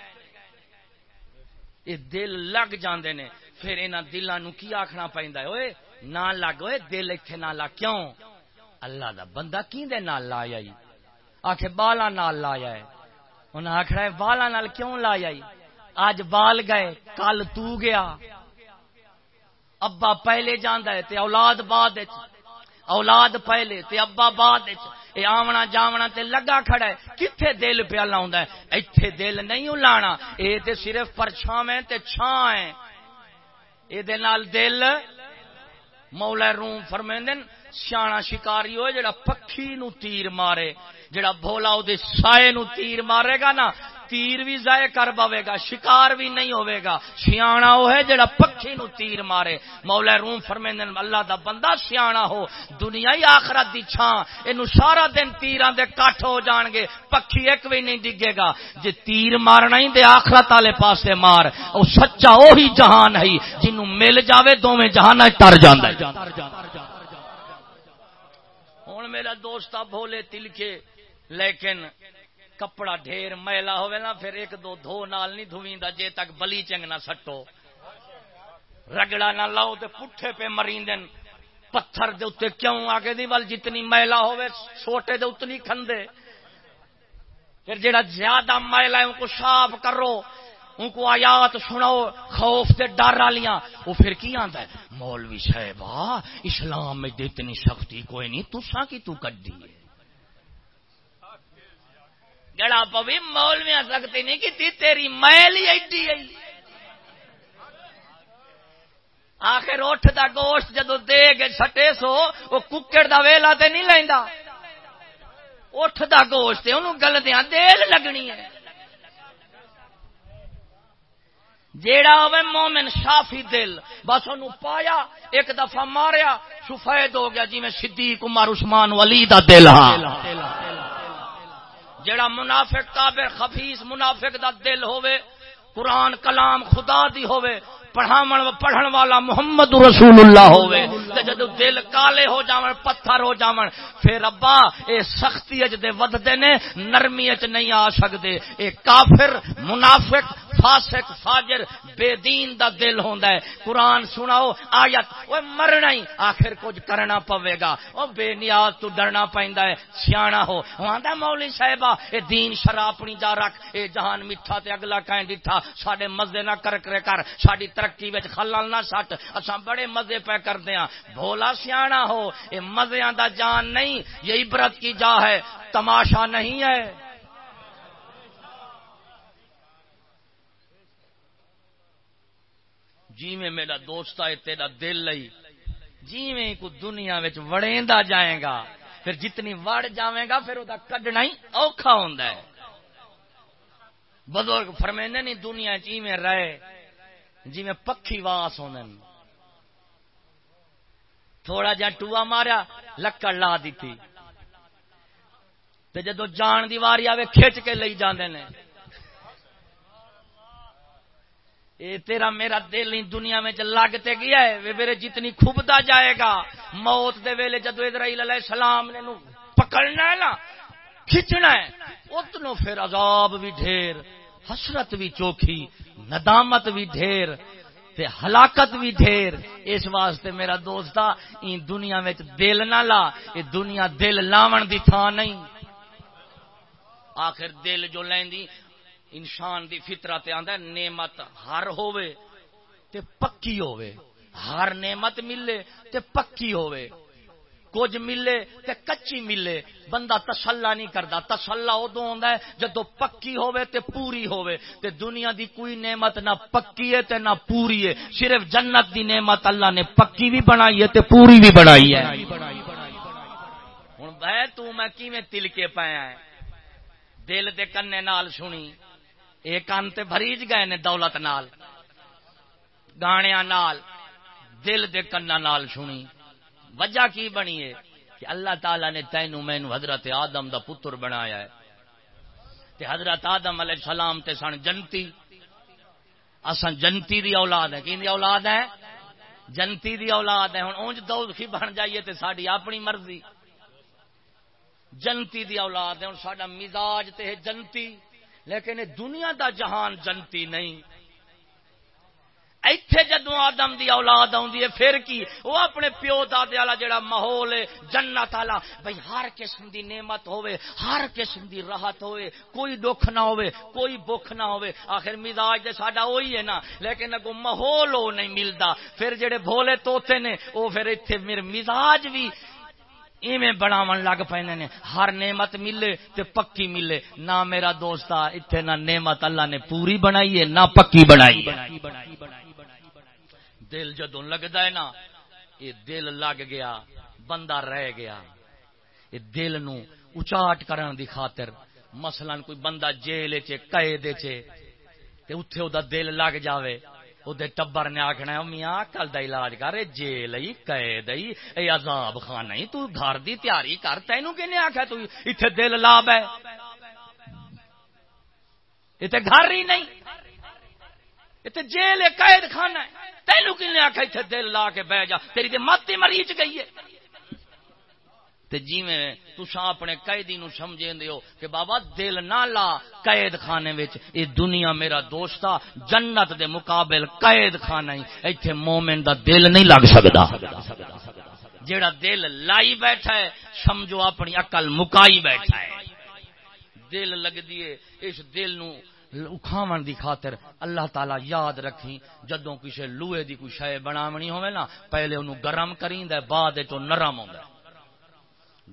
A: اے دل لگ جاندے نے۔ پھر انہاں دلاں نو کی آکھنا پیندا ہے؟ اوئے، نہ لگ، اوئے، دل ایتھے نہ لا کیوں؟ اللہ دا بندہ کیندے نال لایا ای؟ آکھے، بالا نال لایا ہے۔ انہیں آخر ہے بالا نال کیوں لا لایا اج بال گئے، کل تو گیا۔ ابا پہلے جانا ہے تے اولاد بعد اولاد پہلے تے ابا بعد اے آونا جاونا تے لگا کھڑا ہے، کتھے دل پیا لاؤندا ہے؟ ایتھے دل نہیں لانا، اے تے صرف پرچھاویں تے چھاں ہے اے دے نال دل۔ مولا روم فرمیندن سیاح شکاری ہوئے، جڑا پکھی نو تیر مارے۔ جڑا بھولا او دے سائے نو تیر مارے گا نا، تیر بھی ضائع کر پاوے گا، شکار بھی نہیں ہوئے گا۔ سیاح وہ ہے جڑا پکھی نو تیر مارے۔ مولا روم فرمیندن اللہ دا بندہ سیاح ہو، دنیا ہی آخرت دی چھان اینو سارا دن تیران دے کٹ ہو جان گے، پکھی ایک بھی نہیں ڈگے گا۔ جے تیر مارنا ہی دے آخرت والے پاسے مار، او سچا وہی جہان ہے، جنوں مل جاوے دوویں جہان تر جاندا ہے۔ ہن میرا دوست بھولے تلکے لیکن کپڑا ڈھیر میلا ہوئے نا، پھر ایک دو دھو نال نہیں دھویندا جے تک بلی چنگ نہ سٹو۔ رگڑا نہ لاؤ تے پٹھے پہ مریندن پتھر دے اتے کیوں آگے دی؟ وال جتنی میلا ہوئے، چھوٹے دے اتنی کھندے۔ پھر جڑا زیادہ میلا ہے، ان کو صاف کرو۔ ان کو آیات سناؤ، خوف تے ڈر والیاں وہ پھر کی آندا ہے؟ مولوی صاحب اسلام میں اتنی سختی کوئی نہیں، تساں کی تو کڈی ہے؟ جڑا پوی مول مولویا سکتی نہیں کی تیری میل ہی ایڈی آئی آخر اٹھ دا گوشت جدو دے گے سٹے سو وہ ککڑ دا ویلا تے نہیں لینا اٹھ دا گوشت انہوں گلدیاں دل لگنی ہے۔ جیڑا ہوئے مومن شافی دل، بس انہوں پایا، ایک دفعہ ماریا، سفید ہو گیا جی میں صدیق، عمر، عثمان، ولی دا دل ہاں۔ جڑا منافق کابر خفیس منافق دا دل ہوئے قرآن کلام خدا دی ہوئے پڑھاون پڑھن والا محمد رسول اللہ ہوئے۔ تے جدو دل کالے ہو جاون، پتھر ہو جاون، پھر ابا اے سختی اچ دے وددے نے، نرمی اچ نہیں آ سکدے۔ اے کافر، منافق، فاسق، فاجر، بے دین دا دل ہوندا ہے۔ قرآن سناؤ، آیت اوے مرنا ہی آخر کچھ کرنا پوے گا۔ او بے نیاز تو ڈرنا پیندا ہے سیاںا ہو۔ آندا مولی صاحبہ، اے دین شراب اپنی جا رکھ، اے جہان میٹھا تے اگلا کہیں ڈٹھا ساڈے مزے نہ کر کرے کر، ساڈی ترقی وچ خلل نہ سٹ۔ اساں بڑے مزے پہ کردے ہاں۔ بھولا سیاںا ہو، اے مزیاں دا جان نہیں یہ عبرت کی جا ہے۔ تماشا نہیں ہے۔ جی میں میرا دوست ہے تیرا دل لئی۔ جی میں کو دنیا وچ وڑیندا جائے گا، پھر جتنی وڑ جاویں گا، پھر وہ کڈنا ہی اوکھا ہوندا ہے۔ بزرگ فرمیندے نہیں دنیا جی میں رہے۔ جی میں پکھی واس ہونن تھوڑا جا ٹوا ماریا لکڑ لا دیتی۔ تے جدو جان دی واری آوے، کھچ کے لئی جاندے نے۔ اے تیرا میرا دل نہیں دنیا میں لگتے گیا ہے میرے جتنی خوبتا جائے گا۔ موت دے ویلے جدو اسرائیل علیہ السلام نے نو پکڑنا ہے نا، کھچنا ہے اتنو پھر عذاب بھی ڈھیر، حسرت بھی چوکھی۔ ندامت بھی ڈھیر تے ہلاکت بھی ڈھیر۔ اس واسطے میرا دوست این دنیا میں دل نہ لا یہ دنیا دل لاون دی تھا نہیں۔ آخر دل جو لیندی، انسان دی فطرت آندا نعمت ہر ہووے تے پکی ہووے۔ ہر نعمت ملے تے پکی ہووے۔ کچھ ملے تے کچی ملے۔ بندہ تسلا نہیں کرتا تسلا ادو ہوندا ہے جدو پکی ہووے تے پوری ہووے۔ تے دنیا دی کوئی نعمت نہ پکی ہے تے نہ پوری ہے۔ صرف جنت دی نعمت اللہ نے پکی بھی بنائی ہے تے پوری بھی بنائی ہے۔ ہن بھائی تو میں کیویں تل کے پایا ہے؟ دل دے کنے نال سنی۔ ایک کن تے بھریج گئے نے دولت نال۔ گانیا نال۔ دل دے کنا نال سنی۔ وجہ کی بنی ہے کہ اللہ تعالی نے تینو مینو حضرت آدم دا پتر بنایا ہے۔ تے حضرت آدم علیہ السلام تے سن جنتی۔ اساں جنتی دی اولاد ہے کی اولاد ہے جنتی دی اولاد ہے ہن اونج دوزخی بن جائیے تے ساڈی اپنی مرضی۔ جنتی دی اولاد ہے ہن ساڈا مزاج تے ہے جنتی۔ لیکن دنیا دا جہان جنتی نہیں۔ ایتھے جدو آدم دی اولاد آدھی ہے، پھر کی؟ وہ اپنے پیو دادے والا جڑا ماحول ہے، جنت والا۔ بھائی ہر قسم دی نعمت ہوے ہر قسم دی راحت ہوے کوئی دکھ نہ ہوے کوئی بخ نہ ہوے آخر مزاج تے ساڈا وہی ہے نا۔ لیکن اگو ماحول وہ نہیں ملتا پھر جڑے بھولے توتے نے وہ پھر ایتھے میرے مزاج بھی ایویں بناون لگ پے نے۔ ہر نعمت ملے تے پکی ملے۔ نہ میرا دوست اتنے نہ نعمت اللہ نے پوری بنائی ہے، نہ پکی بنائی دل جدو لگتا ہے نا یہ دل لگ گیا، بندہ رہ گیا۔ یہ دل نو اچاٹ کرن دی خاطر، مثلا کوئی بندہ جیل چ قید چ تے اوتھے او دا دل لگ جاوے۔ ٹبر نے آخنا میاں کل کا علاج کر جیل قید اے عذاب خانہ تو گھر دی تیاری کر۔ تینوں کنے آخیا تو اتنے دل لاب ہے اتنے گھر ہی نہیں اتنے جیل قید خانہ ہے۔ تینوں کنے آخیا اتنے دل لا کے بہ جا؟ تیری تو مت ہی مریچ گئی ہے۔ تے جی میں تسا اپنے قیدی نو سمجھے دیو کہ بابا دل نہ لا قید خانے وچ۔ اے دنیا میرا دوستا جنت دے مقابل قید خانہ ہی۔ ایتھے مومن دا دل نہیں لگ سکدا۔ جیڑا دل لائی بیٹھا ہے، سمجھو اپنی عقل مکائی بیٹھا ہے۔ دل لگ دیے اس دل نو اکھاون دی خاطر اللہ تعالی یاد رکھی جدوں کسے لوہے دی کوئی شے بناونی ہوے نا، پہلے اونوں گرم کریندا بعد وچ نرم ہوندا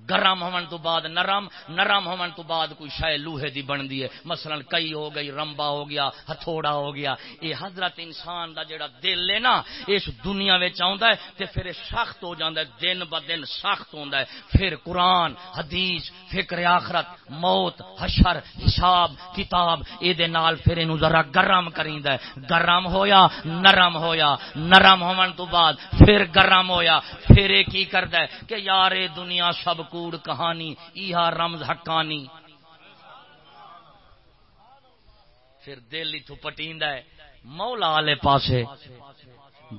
A: گرم ہون تو بعد نرم نرم ہون تو بعد کوئی شے لوہے دی بندی ہے۔ مثلا کئی ہو گئی، رمبا ہو گیا، ہتھوڑا ہو گیا۔ یہ حضرت انسان دا جڑا دل ہے نا، اس دنیا وچ آوندا ہے تے پھر سخت ہو جاندا ہے، دن ب دن سخت ہوندا ہے۔ پھر قرآن، حدیث، فکر آخرت، موت، حشر، حساب، کتاب اے دے نال پھر اینو ذرا گرم کریندا ہے۔ گرم ہویا، نرم ہویا، نرم ہون تو بعد پھر گرم ہویا۔ پھر کی کردا ہے کہ یار اے دنیا سب کوڑ کہانی، ایہا رمز حقانی۔ پھر دل اتو پٹیند ہے، مولا والے پاسے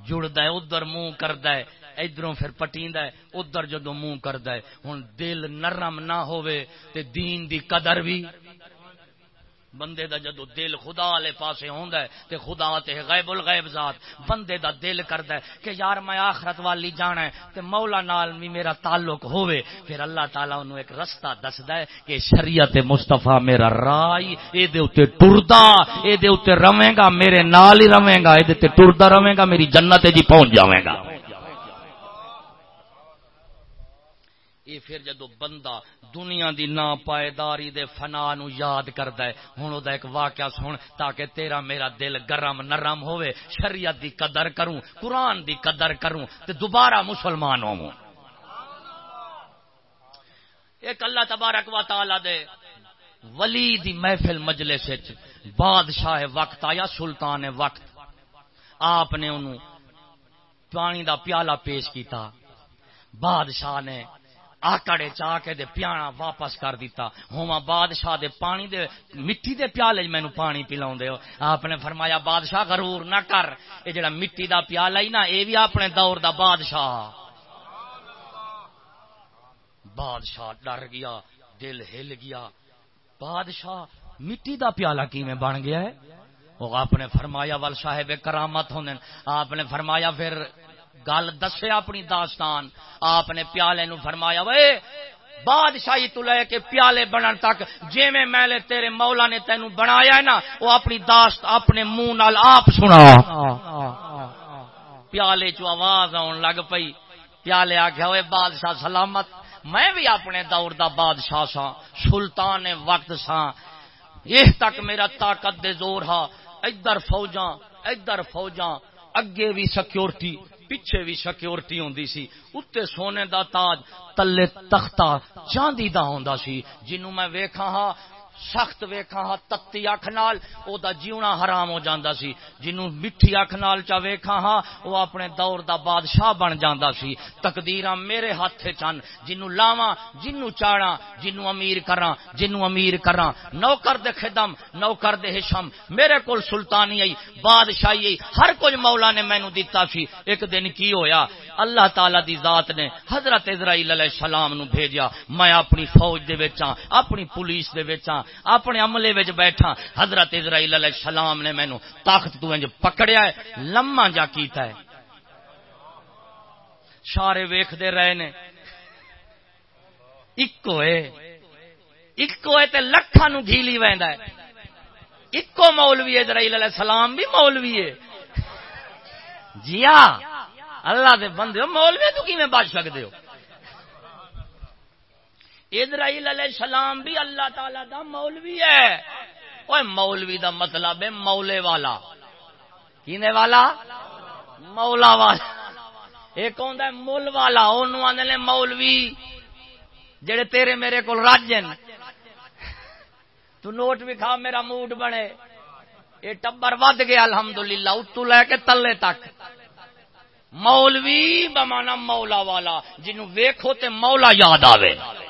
A: جڑد ہے، ادھر منہ کرد ہے، ادھروں پھر پٹیند ہے، ادھر جدو منہ کرد ہے۔ ہوں دل نرم نہ ہوئے تے دین دی قدر بھی بندے دا جدو دل خدا والے پاسے ہوندا ہے تے خدا تے غیب الغیب ذات، بندے دا دل کردا ہے کہ یار میں آخرت والی جانا ہے تے مولا نال بھی میرا تعلق ہوئے پھر اللہ تعالی اونوں ایک رستہ دسدا ہے کہ شریعت مصطفی میرا رائی اے دے اوتے ٹردا اے دے اوتے رہے گا، میرے نال ہی رہے گا اے دے تے ٹردا رہے گا، میری جنت جی پہنچ جاویں گا۔ یہ پھر جدو بندہ دنیا دی نا پائیداری دے فنا نو یاد کردا ہے۔ ہن او ایک واقعہ سن تاکہ تیرا میرا دل گرم نرم ہوئے شریعت دی قدر کروں، قرآن دی قدر کروں تے دوبارہ مسلمان ہوں ایک اللہ تبارک و تعالی دے ولی دی محفل مجلس وچ بادشاہ وقت آیا، سلطان وقت۔ آپ نے انہوں پانی دا پیالہ پیش کیتا۔ بادشاہ نے آکڑے چاہ کے دے پیانا واپس کر دیتا۔ ہوما بادشاہ دے پانی دے، مٹی دے پیالے مینو پانی پلاؤ دے آپ نے فرمایا، بادشاہ غرور نہ کر۔ یہ جڑا مٹی دا پیالہ ہی نا یہ بھی اپنے دور دا بادشاہ۔ بادشاہ ڈر گیا، دل ہل گیا۔ بادشاہ، مٹی دا پیالہ کی میں بن گیا ہے؟ وہ آپ نے فرمایا وال صاحب کرامت ہوں آپ نے فرمایا، پھر گل دسے اپنی داستان۔ آپ نے پیالے نو فرمایا، وے، بادشاہی تو لے کے پیالے بنن تک جی میں میلے تیرے مولا نے تینو بنایا ہے نا، وہ اپنی داست، اپنے منہ نال آپ سنا۔ پیالے چو آواز آن لگ پئی۔ پیالے آخیا ہوئے بادشاہ سلامت، میں بھی اپنے دور دا بادشاہ سا سلطان وقت سا یہ تک میرا طاقت دے زور ہا۔ ادھر فوجاں ادھر فوجاں، اگے بھی سیکورٹی پیچھے بھی سیکورٹی ہوندی سی اتنے سونے دا تاج، تلے تختہ چاندی دا ہوندا سی، جنوں میں ویکھا ہاں سخت ویکھا ہاں تتی اکھ نال، او دا جیونا حرام ہو جاندا سی۔ جنوں مٹھی اکھ نال چا ویکھا ہاں او اپنے دور دا بادشاہ بن جاندا سی۔ تقدیراں میرے ہاتھ چن، جنوں لاواں، جنوں چاڑاں، جنوں امیر کراں، جنوں امیر کراں۔ نوکر دے خدم، نوکر دے حشم۔ میرے کول سلطانی آئی، بادشاہی آئی، ہر کچھ مولا نے مینوں دتا سی۔ ایک دن کی ہویا؟ اللہ تعالی دی ذات نے حضرت اسرائیل علیہ السلام نو بھیجا میں اپنی فوج دے وچاں اپنی پولیس دے وچاں اپنے عملے وچ بیٹھا۔ حضرت اسرائیل علیہ السلام نے مینو تخت تو انج پکڑیا ہے لما جا کیتا ہے۔ سارے ویکھدے رہے نے۔ اکو ہے۔ اکو ہے تے لکھاں نو گھیلی ویندا ہے۔ اکو مولوی اسرائیل علیہ السلام بھی مولوی ہے۔ جی ہاں۔ اللہ دے بندے مولوی تو کیویں بچ سکدے ہو؟ اسرائیل علیہ السلام بھی اللہ تعالی دا مولوی ہے۔ وہ مولوی دا مطلب ہے مولے والا۔ کینے والا؟ مولا والا۔ ایک ہے؟ مول والا۔ آدھے مولوی۔ جڑے تیرے میرے کو راجن تو نوٹ بھی کھا میرا موڈ بنے۔ یہ ٹبر ود گیا الحمدللہ، اتو لے کے تلے تک۔ مولوی بمانا مولا والا، جنوں ویکھو تے مولا یاد آوے۔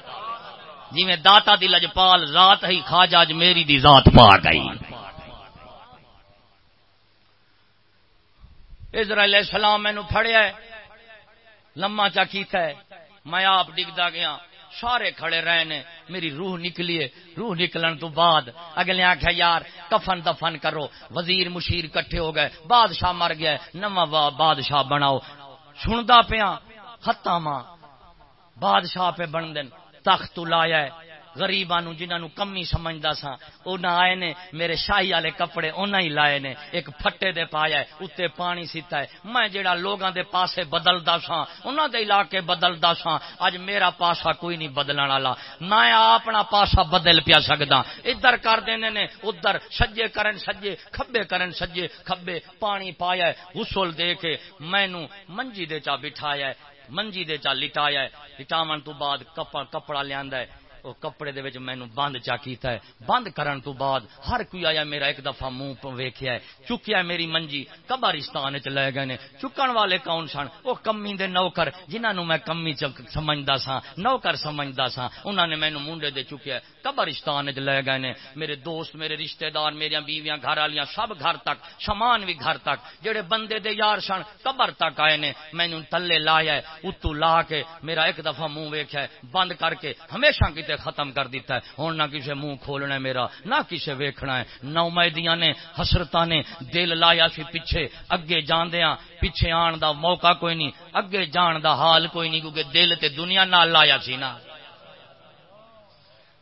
A: جی میں داتا دی لجپال ذات ہی خواجہ اج میری دی ذات پا گئی۔ اسرائیل السلام مینو فڑیا لما چا کیتا ہے۔ میں آپ ڈگتا گیا، سارے کھڑے رہے نے میری روح نکلیے روح نکلن تو بعد اگلے آخیا یار، کفن دفن کرو۔ وزیر مشیر کٹھے ہو گئے، بادشاہ مر گیا نواں بادشاہ بناؤ۔ سنتا پیا ہتھا ماں، بادشاہ پہ بن دن تخت لایا ہے۔ غریباں جنہوں کمی سمجھدا سا انہاں آئے نے، میرے شاہی والے کپڑے انہاں ہی لائے نے۔ ایک پھٹے دے پایا ہے اتنے پانی سیتا ہے۔ میں جڑا لوگاں دے پاسے بدلدا سا انہاں دے علاقے بدلدا سا، اج میرا پاسا کوئی نہیں بدلن والا۔ میں اپنا پاسا بدل پیا سکدا۔ ادھر کر دینے نے، ادھر سجے کرن سجے، کھبے کرن سجے، کھبے پانی پایا ہے، غسل دے کے مینوں منجی دے چا بٹھایا ہے۔ منجی دے چا لٹایا ہے۔ لٹاون تو بعد کپڑا لیا ہے۔ وہ کپڑے دے وچ مینوں بند چا کیتا ہے۔ بند کرن تو بعد ہر کوئی آیا میرا ایک دفعہ منہ ویکھیا ہے۔ چکیا ہے میری منجی۔ قبرستان وچ لے گئے نے۔ چکن والے کون سن؟ او کمی دے نوکر جنہاں نو میں کمی سمجھدا سا نوکر سمجھدا سا انہاں نے مینوں منڈے دے چکیا ہے۔ قبرستان وچ لے گئے نے۔ میرے دوست، میرے رشتہ دار میری بیویاں گھر والیاں سب گھر تک سامان بھی گھر تک، جڑے بندے دے یار سن، قبر تک آئے نے۔ مینوں تلے لایا ہے، اتو لا کے میرا ایک دفعہ منہ ویکھیا ہے۔ بند کر کے ہمیشہ تے ختم کر دیتا ہے۔ ہوں نہ کسی منہ کھولنا ہے میرا، نہ کسی ویکھنا ہے۔ نو میدیاں نے حسرت نے دل لایا سی پیچھے۔ اگے جاندیا پیچھے آن دا موقع کوئی نہیں، اگے جان دا حال کوئی نہیں، کیونکہ دل تے دنیا نہ لایا سی نا۔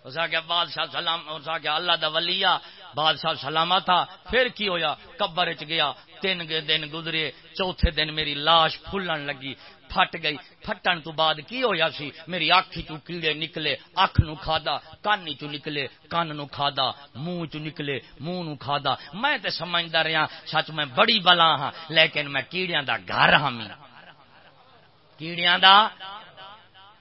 A: اس آگے بادشاہ سلام اس آگے اللہ دا ولیہ بادشاہ سلامت تھا، پھر کی ہویا؟ قبر چ گیا، تین دن گزرے، چوتھے دن میری لاش پھولن لگی، پھٹ گئی۔ پھٹن تو بعد کی ہویا سی؟ میری اکھ چ کیڑے نکلے اکھ نو کھادا، کان چ نکلے، کان نو کھادا، منہ چ نکلے، منہ نو کھادا۔ میں تے سمجھدا رہیا، سچ میں بڑی بلا ہاں لیکن میں کیڑیاں دا گھر ہاں میرا کیڑیاں دا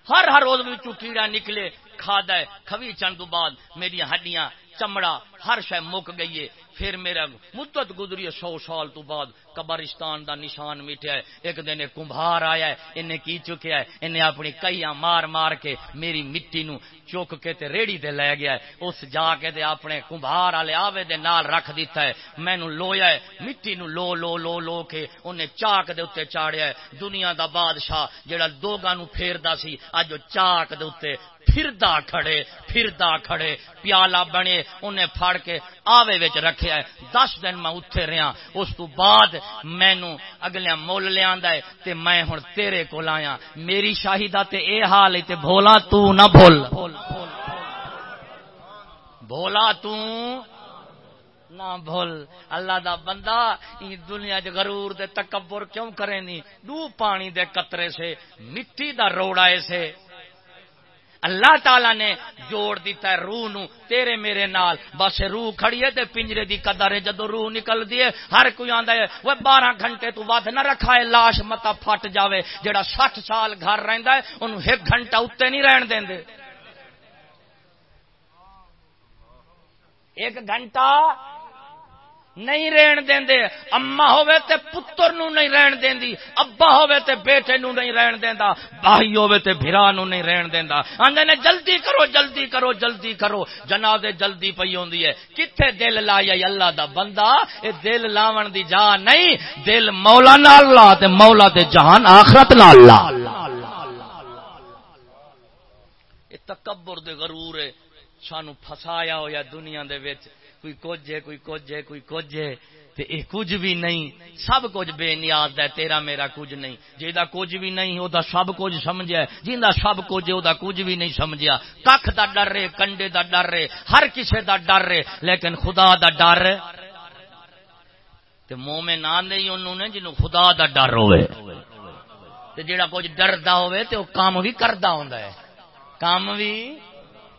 A: ہر ہر روز وچوں کیڑا نکلے کھا دے کھوی چن تو بعد میری ہڈیاں چمڑا ہر شے مک گئی ہے پھر میرا مدت گزری ہے، سو سال تو بعد قبرستان دا نشان میٹیا ہے۔ ایک دن کمبھار آیا ہے، انہیں کی چکیا ہے؟ انہیں اپنی کئیاں مار مار کے میری مٹی نو چوک کے تے ریڑی تے لے گیا ہے۔ اس جا کے تے اپنے کمبھار والے آوے دے نال رکھ دیتا ہے۔ مینو لویا ہے، مٹی نو لو لو لو لو کے انہیں چاک دے اتنے چاڑیا ہے۔ دنیا دا بادشاہ جڑا دوگا نو پھیردا سی، اج چاک دے اتنے پھردا کھڑے پھردا کھڑے، پیالہ بنے، انہیں پھڑ کے آوے وچ رکھیا ہے، دس دن میں اتھے رہا۔ اس تو بعد مینو اگلے مول لیا تے میں ہوں تیرے کو آیا۔ میری شاہی دا تے اے حال ہے تے بھولا تو نہ بھول۔ بھولا تو نہ بھول۔ اللہ دا بندہ ای دنیا چ غرور دے تکبر کیوں کرے نہیں دو پانی دے قطرے سے، مٹی دا روڑا سے۔ اللہ تعالی نے جوڑ دیتا ہے روح نو، تیرے میرے نال۔ بس روح کھڑی ہے تے پنجرے دی قدر ہے جدو روح نکل دی ہے، ہر کوئی آندا ہے وہ بارہ گھنٹے تو ود نہ رکھا ہے، لاش متا پھٹ جاوے۔ جڑا سٹھ سال گھر رہندا ہے انہوں ایک گھنٹہ اتنے نہیں رہن دیں دے ایک گھنٹہ نہیں رہن دین دے اما ہوے تے پتر نو نہیں رہن دین دی ابا ہوے تے بیٹے نو نہیں رہن دیندا، بھائی ہوے تے بھرا نو نہیں رہن دیندا۔ آندے نے جلدی کرو جلدی کرو جلدی کرو۔ جنازے جلدی پئی ہوندی ہے۔ کتھے دل لایا اللہ دا بندہ؟ اے دل لاون دی جا نہیں، دل مولا نال لا تے مولا تے جہان آخرت نال لا اے تکبر دے غرور ہے سانو پھسایا ہویا دنیا دے وچ۔ کوئی کچھ ہے، کوئی کچھ ہے، کوئی کچھ ہے۔ تے اے کچھ بھی نہیں، سب کچھ بے نیاز ہے، تیرا میرا کچھ نہیں۔ جیدا کچھ بھی نہیں او دا سب کچھ سمجھیا جیندا سب کچھ او دا کچھ بھی نہیں سمجھیا۔ ککھ دا ڈر رے کنڈے دا ڈر رے ہر کسے دا ڈر رے لیکن خدا دا ڈر تے مومن آندے ہی انہوں نے جنوں خدا دا ڈر ہوئے۔ تے جیڑا کچھ ڈردا ہوئے، تے او کام بھی کردا ہوندا ہے۔ کام بھی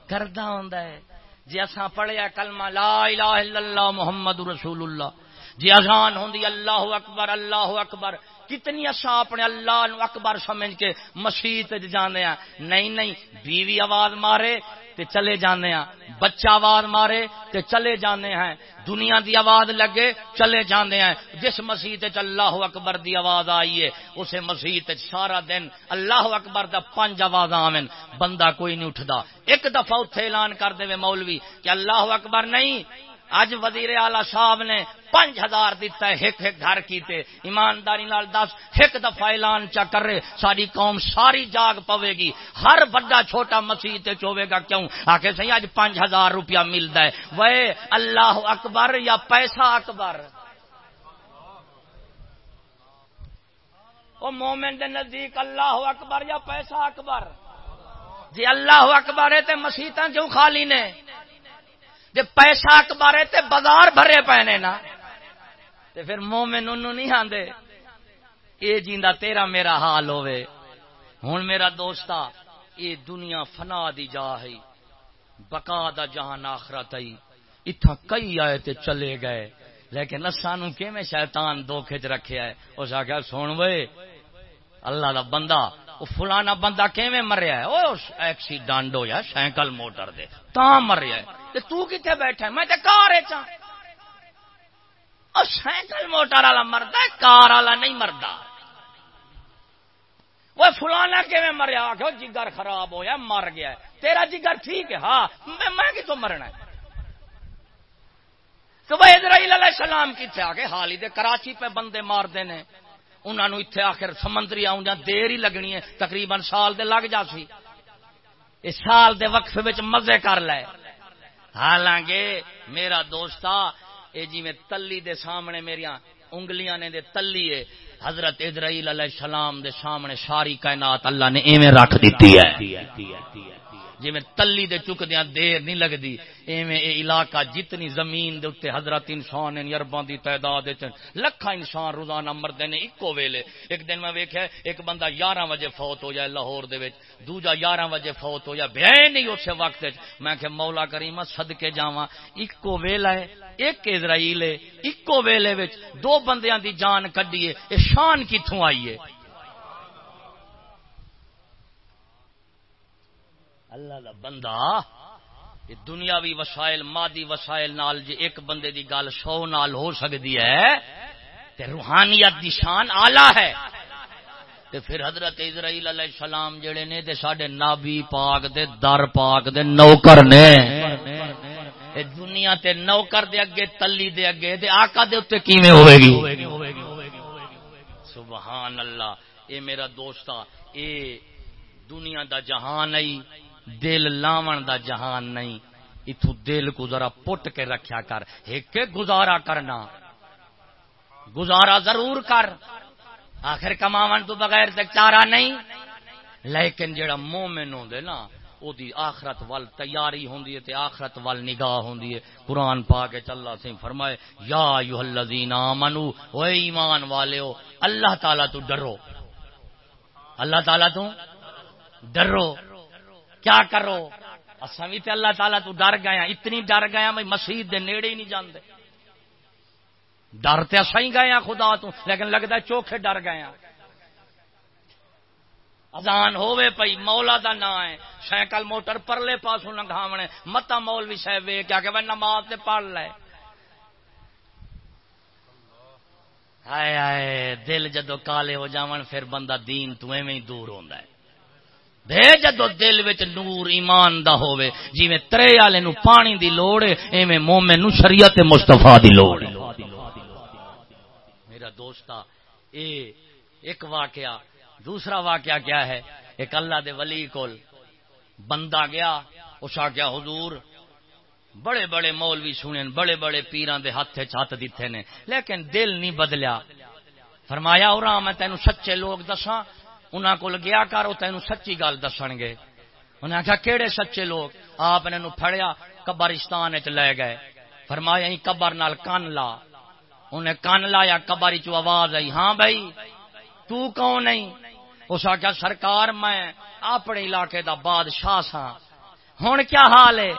A: کردا ہوندا ہے۔ جی اصا پڑھیا کلمہ لا الہ الا اللہ محمد رسول اللہ۔ جی اذان ہوندی اللہ اکبر اللہ اکبر۔ کتنی اصا اپنے اللہ نو اکبر سمجھ کے مسیح جانے ہیں نہیں نہیں، بیوی آواز مارے۔ تے چلے جانے ہیں بچہ آواز مارے تے چلے جانے ہیں۔ دنیا دی آواز لگے چلے جانے ہیں۔ جس مسیح اللہ اکبر دی آواز آئی ہے، اسے مسیح سارا دن اللہ اکبر دا پنج آواز آمن بندہ کوئی نہیں اٹھتا ایک دفعہ اتنے اعلان کر دے مولوی کہ اللہ اکبر نہیں اج وزیر اعلی صاحب نے پانچ ہزار دتا ہے ایک ایک گھر کیتے۔ ایمانداری نال دس ایک دفعہ اعلان چا کرے ساری قوم ساری جاگ پوے گی۔ ہر بڑا چھوٹا مسیح تے چوے گا کیوں؟ آ کے سی اج پانچ ہزار روپیہ ملتا ہے۔ وہ اللہ اکبر یا پیسہ اکبر؟ او مومن دے نزدیک اللہ اکبر یا پیسہ اکبر؟ جی اللہ اکبر ہے تے مسیطاں کیوں خالی نے؟ جی پیسہ اکبر ہے تے بازار بھرے پینے نا، تے پھر مومن انہوں نہیں آندے۔ اے جیندا تیرا میرا حال ہوئے ہوں میرا دوستا اے دنیا فنا دی جا ہے بقا دا جہان آخرت آئی اتھا کئی آئے تے چلے گئے، لیکن سانو کیویں شیطان دھوکھے چ رکھیا ہے؟ اس آخیا سن وے، اللہ دا بندہ وہ فلانا بندہ کیویں مریا ہے؟ او ایکسیڈنٹ ہویا، سائیکل موٹر دے۔ تا مریا ہے۔ تے تو کتے بیٹھا ہے؟ میں تے کار وچ ہاں۔ او سائیکل موٹر والا مردا ہے، کار والا نہیں مردا۔ وہ فلانا کیویں مریا؟ آخو جگر خراب ہویا، مر گیا ہے۔ تیرا جگر ٹھیک ہے؟ ہاں میں کتوں مرنا ہے؟ تو وہ اسرائیل علیہ السلام کتنے آ کے؟ حال ہی دے، کراچی پہ بندے مار دینے۔ انہوں اتنے آخر سمندری آؤں دیر ہی لگنی ہے، تقریباً سال دے لگ جا سی۔ اس سال دے وقف وچ مزے کر لے۔ حالانکہ میرا دوستا اے جی میں تلی دے سامنے میری انگلیاں نے دے تلی ہے، حضرت ادرائیل علیہ السلام دے سامنے ساری کائنات اللہ نے ایویں رکھ دیتی ہے۔ جی میں تلی دے چک دیا دیر نہیں لگتی ایویں اے علاقہ جتنی زمین دے اتنے حضرت انسان ہیں ارباں دی تعداد لکھا انسان روزانہ مردے نے اکو ویلے۔ ایک دن میں ویکھیا ایک بندہ یارہ بجے فوت ہو جائے لاہور دے وچ، دوجا یارہ بجے فوت ہو جائے بے نہیں اسے وقت میں کہ مولا کریم صدقے جاواں۔ اکو ویلا ہے، ایک اسرائیل ہے اکو ویلے وچ دو بندیاں دی جان کڈیے اے شان کتھوں آئی ہے؟ اللہ دا بندہ، یہ دنیاوی وسائل، مادی وسائل نال جی ایک بندے دی گل سو نال ہو سکتی ہے، تے روحانیت دی شان آلہ ہے۔ تے پھر حضرت اسرائیل علیہ السلام جڑے نے، تے ساڈے نبی پاک دے در پاک دے نوکر نے۔ اے دنیا تے نوکر دے اگے، تلی دے اگے، تے آقا دے اوتے کیویں ہوے گی؟ سبحان اللہ، اے میرا دوستا اے دنیا دا جہان ای دل لاون دا جہان نہیں۔ اتو دل کو ذرا پٹ کے رکھیا کر، ایک گزارا کرنا۔ گزارا ضرور کر۔ آخر کماون تو بغیر تک چارا نہیں۔ لیکن جڑا مومن ہوندے نا، او دی آخرت وال تیاری ہوندی ہے تے آخرت وال نگاہ ہوندی ہے۔ قرآن پا کے چلا سی فرمائے، یا ایھا الذین آمنو او ایمان والےو اللہ تعالی تو ڈرو۔ اللہ تعالی تو ڈرو۔ کیا کرو؟ اصا بھی تو اللہ تعالیٰ تو ڈر گیا اتنی ڈر گیا میں مسیح دے نیڑے ہی نہیں جاندے۔ ڈر تو اصا ہی گیا خدا تو، لیکن لگتا ہے چوکھے ڈر گیا ازان ہوے پئی، مولا دا نا ہے۔ سائیکل موٹر پرلے پاسوں لنگاونے متا مول بھی صاحب کیا کہ نماز تے پڑھ لے۔ ہائے ہائے، دل جدو کالے ہو جاون، پھر بندہ دین تو ایویں دور ہوندا ہے۔ جدو دل وچ نور ایمان دا ہوے جویں ترے والے نو پانی دی لوڑ ہے، ایویں مومن نو شریعت مصطفی دی لوڑ ہے۔ میرا دوستا اے ایک واقعہ، دوسرا واقعہ کیا ہے؟ ایک اللہ دے ولی کول بندہ گیا، اس آخیا حضور، بڑے بڑے مولوی سنے بڑے بڑے پیران دے ہاتھ چھت دیتے نے، لیکن دل نہیں بدلیا۔ فرمایا، اور ہاں، میں تینوں سچے لوگ دساں انہوں کو گیا کر وہ سچی گل دس گے۔ انہیں آخیا کہڑے سچے لوگ آپ نے فڑیا قبرستان لے گئے۔ فرمایا قبر نال کن لا۔ انہیں کن لایا قبر چ آواز آئی ہاں بھائی، تو کون نہیں اس آخیا سرکار، میں اپنے علاقے دا بادشاہ سا ہوں کیا حال ہے؟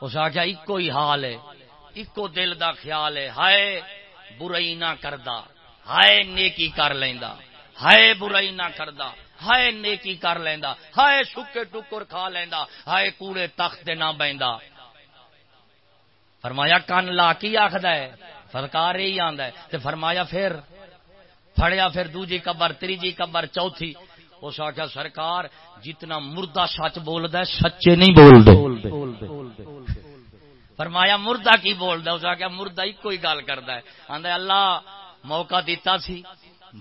A: اس آخیا ایکو ہی حال ہے۔ ایکو دل دا خیال ہے، ہائے، برائی نہ کردا، ہائے، نیکی کر لینا ہائے برائی نہ کردا، ہائے نیکی کر لینا ہائے سکے ٹکر کھا لینا ہائے کوڑے تخت نہ بہندا۔ فرمایا، کن لا کی آخد ہے؟ سرکار یہی آندا ہے۔ تے فرمایا، پھر پھڑیا، پھر دوجی قبر تیجی قبر، چوتھی۔ اس آخیا سرکار، جتنا مردہ سچ بولد ہے، سچے نہیں بول فرمایا، مردہ کی بولد اس آخیا مردہ ایک کوئی گل کرتا ہے۔ آدھا اللہ موقع دیتا سی۔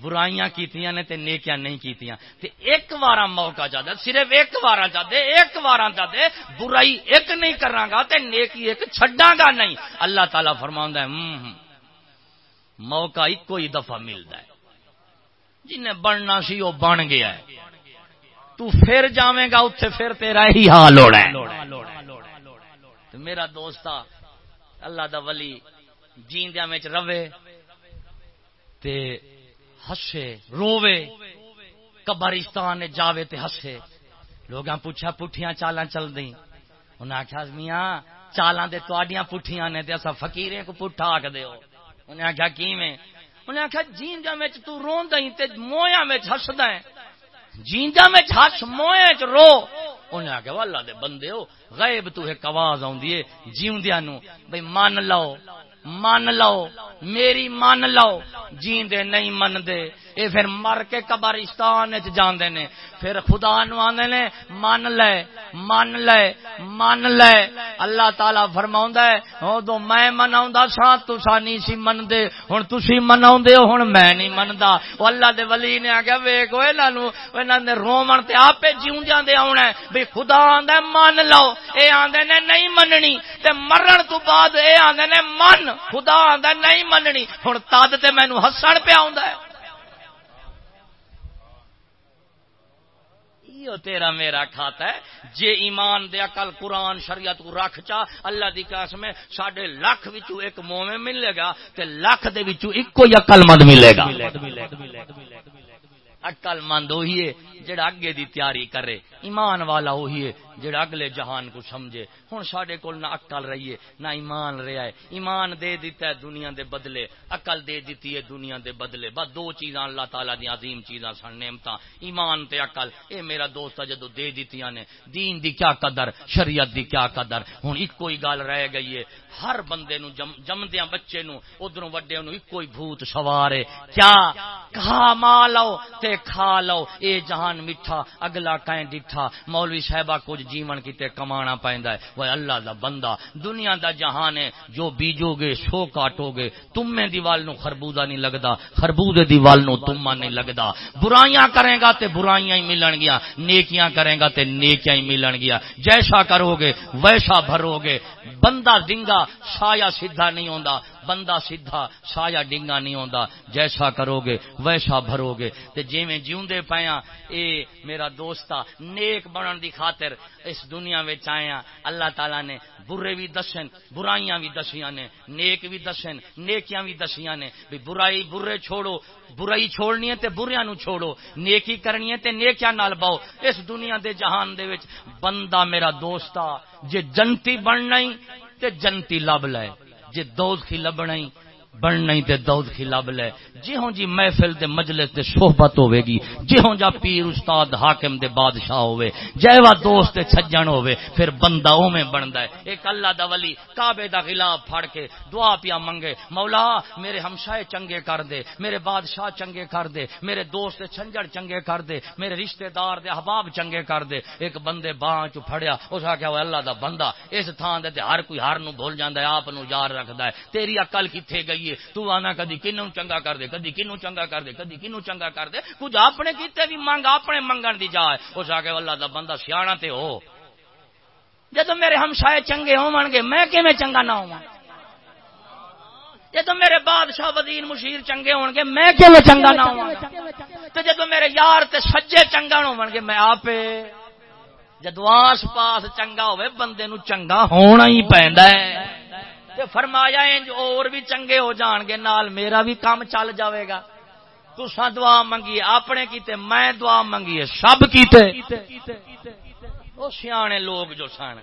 A: برائیاں کیتیاں نے تے نیکیاں نہیں کیتیاں۔ تے ایک بار موقع چاہتا صرف ایک بار چاہتے ایک بار چاہتے برائی ایک نہیں کرا گا تے نیکی ایک چھڈا گا نہیں۔ اللہ تعالی فرما ہے موقع ایک ہی دفعہ ملتا ہے۔ جنہیں بننا سی وہ بن گیا ہے۔ تو پھر جاویں گا اتنے پھر تیرا ہی حال ہونا میرا دوست اللہ دا ولی جیندیا میں روے تے ہسے روے قبرستان جاوے تے ہسے۔ لوگ پوچھا، پٹھیاں چالاں چل دیں۔ انہیں آخیا میاں، چالاں دے تواڈیاں پٹھیاں نے تے اسا فقیرے کو پٹھا آکھ دیو انہیں آخیا کیویں؟ انہیں آخیا جیندیا میں تو روندا ہی تے مویاں میں ہسدا ہے۔ جیندا میں ہس مویا چ رو۔ انہیں آخیا اللہ دے بندے ہو، غیب تو ایک آواز آندی ہے جیوندیاں نو بھئی مان لو من لو میری من لو جیندے نہیں من دے اے پھر مر کے قبرستان جاندے نے۔ پھر خدا نو آندے نے مان لے مان لے مان لے۔ اللہ تعالی فرماوندا ہے او تو میں مناوندا سا، تساں نہیں سی من دے ہن تسی مناوندے ہو، ہن میں نہیں مندا او اللہ دے ولی نے آکھیا ویکھو انہاں نو، انہاں دے رومن تے آپے جیون جاندے آونا ہے۔ بھئی خدا آندا مان لو اے آندے نے نہیں مننی۔ تے مرن تو بعد اے آندے نے من خدا آندا نہیں مننی۔ ہن تد تے مینوں ہسن پہ آوندا ہے۔ تیرا میرا کھاتا ہے۔ جے ایمان دیا کل قرآن شریعت کو رکھ چا، اللہ دی قسم ساڈے لاکھ وچوں ایک مومن ملے گا تے لاکھ دے وچوں ایک کوئی عقل مند ملے گا۔ عقل مند وہی ہے، جڑا اگے دی تیاری کرے۔ ایمان والا وہی ہے جڑا اگلے جہان کو سمجھے۔ ہوں سڈے کول نہ اکل رہی ہے نہ ایمان رہا ہے۔ ایمان دے دیتا ہے دنیا دے بدلے، اکل دے دیتی ہے دنیا دے بدلے۔ بس دو چیزاں اللہ تعالیٰ دی عظیم چیزاں سن نعمت ایمان تے اکل۔ اے میرا دوست جدو دے دیتی نے، دین دی کیا قدر، شریعت دی کیا قدر۔ ہوں ایک کوئی گل رہ گئی ہے۔ ہر بندے نو جم جمدیا بچے نو ادھر وڈے نو ایک کوئی بھوت سوار ہے۔ کیا؟ کھا ماں لو تے کھا لو۔ اے جہان میٹھا، اگلا کہیں ڈٹھا۔ مولوی صاحبہ کچھ جیون کیتے کمانا پیندا ہے۔ وہ اللہ دا بندہ، دنیا دا جہان ہے، جو بیجو گے سو کاٹو گے تمے دیوال نو خربوزہ نہیں لگدا، خربوزے دیوال نو تما نہیں لگدا۔ برائیاں کرے گا تے برائیاں ہی ملن گیا، نیکیاں کرے گا تے نیکیاں ہی ملن گیا۔ جیسا کرو گے ویسا بھرو گے بندہ دنگا، سایہ سیدھا نہیں ہوندا۔ بندہ سیدھا، سایہ ڈنگا نہیں ہوندا۔ جیسا کرو گے ویسا بھرو گے تے جویں جیوندے پیاں، اے میرا دوستا نیک بنن دی خاطر اس دنیا وچ آیا اللہ تعالی نے برے بھی دسن، برائیاں بھی دسیاں نے، نیک بھی دسن، نیکیاں بھی دسیاں نے۔ بھی برائی برے چھوڑو، برائی چھوڑنی ہے تے بریاں نو چھوڑو۔ نیکی کرنی ہے تے نیکیاں نال باؤ۔ اس دنیا دے جہان دے وچ بندہ میرا دوستا جے جنتی بننا ہی تے جنتی لب لے۔ جے دوز کی لبنا ہی بننا تے دود خلاب لے۔ جی ہوں جی محفل دے مجلس دے صحبت ہوے گی جی ہوں جا پیر استاد حاکم دے بادشاہ ہوے جے وا دوست چھجن ہوے، پھر بندہ اوویں بندا ہے۔ ایک اللہ دا ولی کعبے دا غلاف پھڑ کے دعا پیا منگے، مولا میرے ہمسائے چنگے کر دے، میرے بادشاہ چنگے کر دے، میرے دوست چھنجڑ چنگے کر دے، میرے رشتہ دار دے احباب چنگے کر دے۔ ایک بندے باں چ پھڑیا، اس آکھیا وہ اللہ دا بندہ، اس تھان دے ہر کوئی ہر نو بھول جاندا ہے، آپ نو یاد رکھدا ہے، تیری عقل کتے گئی ہے تو آنا کدی کنو چنگا کر دے، کدی کنو چنگا کر دے، کدی کنو چنگا کر دے۔ کچھ اپنے کیتے بھی منگ اپنے منگن دی جائے۔ اس آ کے اللہ دا بندہ سیاح تے ہو۔ جب میرے ہمسائے چنگے ہو گے میں کہ چنگا نہ ہوا جب میرے بادشاہ وزیر مشیر چنگے ہون گے میں کہ چنگا نہ ہوا تو جب میرے یار تے سجے چنگا ہو گے میں آپ جدو آس پاس چنگا ہوئے بندے نو چنگا ہونا ہی پہندا ہے۔ تے فرمایا انج اور بھی چنگے ہو جان گے، نال میرا بھی کام چل جاوے گا۔ تسا دعا منگی اپنے کیتے، میں دعا منگی سب کیتے۔ وہ سیانے لوگ جو سن،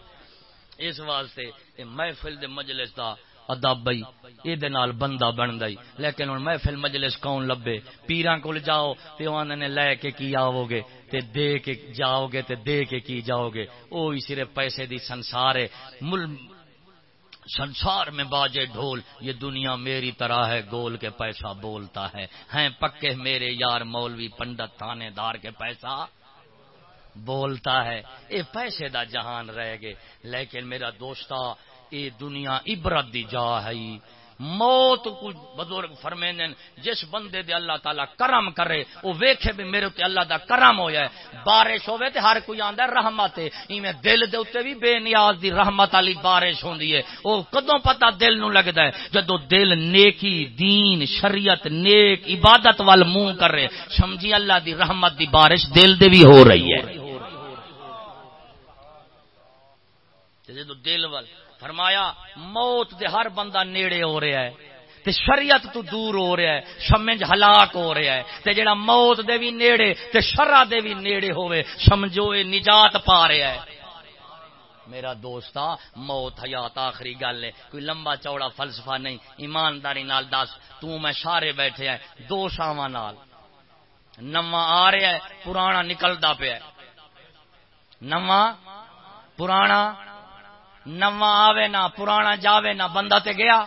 A: اس واسطے محفل دے مجلس دا ادب بھائی یہ بندہ بن گئی لیکن ہوں محفل مجلس کون لبے؟ پیران کول جاؤ تے تو نے لے کے کی آؤ گے تے دے کے جاؤ گے تے دے کے کی جاؤ گے وہی صرف پیسے دی سنسار ہے۔ سنسار میں باجے ڈھول، یہ دنیا میری طرح ہے، گول کے پیسہ بولتا ہے۔ ہیں پکے میرے یار مولوی پنڈت تھانے دار کے پیسہ بولتا ہے۔ اے پیسے دا جہان رہ گئے، لیکن میرا دوستہ، اے دنیا عبرت دی جا ہے۔ موت کو بزرگ فرمے جس بندے دے اللہ تعالی کرم کرے، وہ ویکھے بھی میرے تے اللہ دا کرم ہویا ہے۔ بارش ہوے تے ہر کوئی آندا ہے رحمت ایویں دل دے اوتے بھی بے نیاز دی رحمت علی بارش ہوندی ہے۔ او کدوں پتہ دل نو لگدا ہے؟ جدوں دل نیکی، دین، شریعت، نیک، عبادت وال منہ کرے، سمجھی اللہ دی رحمت دی بارش دل دے بھی ہو رہی ہے۔ جدوں دل والے فرمایا، موت دے ہر بندہ نیڑے ہو رہا ہے، تے شریعت تو دور ہو رہا ہے سمجھ ہلاک ہو رہا ہے، تے جڑا موت دے بھی نیڑے، تے شرع دے بھی نیڑے ہوئے سمجھو اے نجات پا رہا ہے۔ میرا دوست موت حیات آخری گل ہے، کوئی لمبا چوڑا فلسفہ نہیں، ایمانداری نال دس، تو میں سارے بیٹھے ہیں، دو شاواں نال۔ نواں آ رہا ہے، پرانا نکلدا پیا نواں پرانا نواں آوے نہ پرانا جاوے نہ بندہ تے گیا۔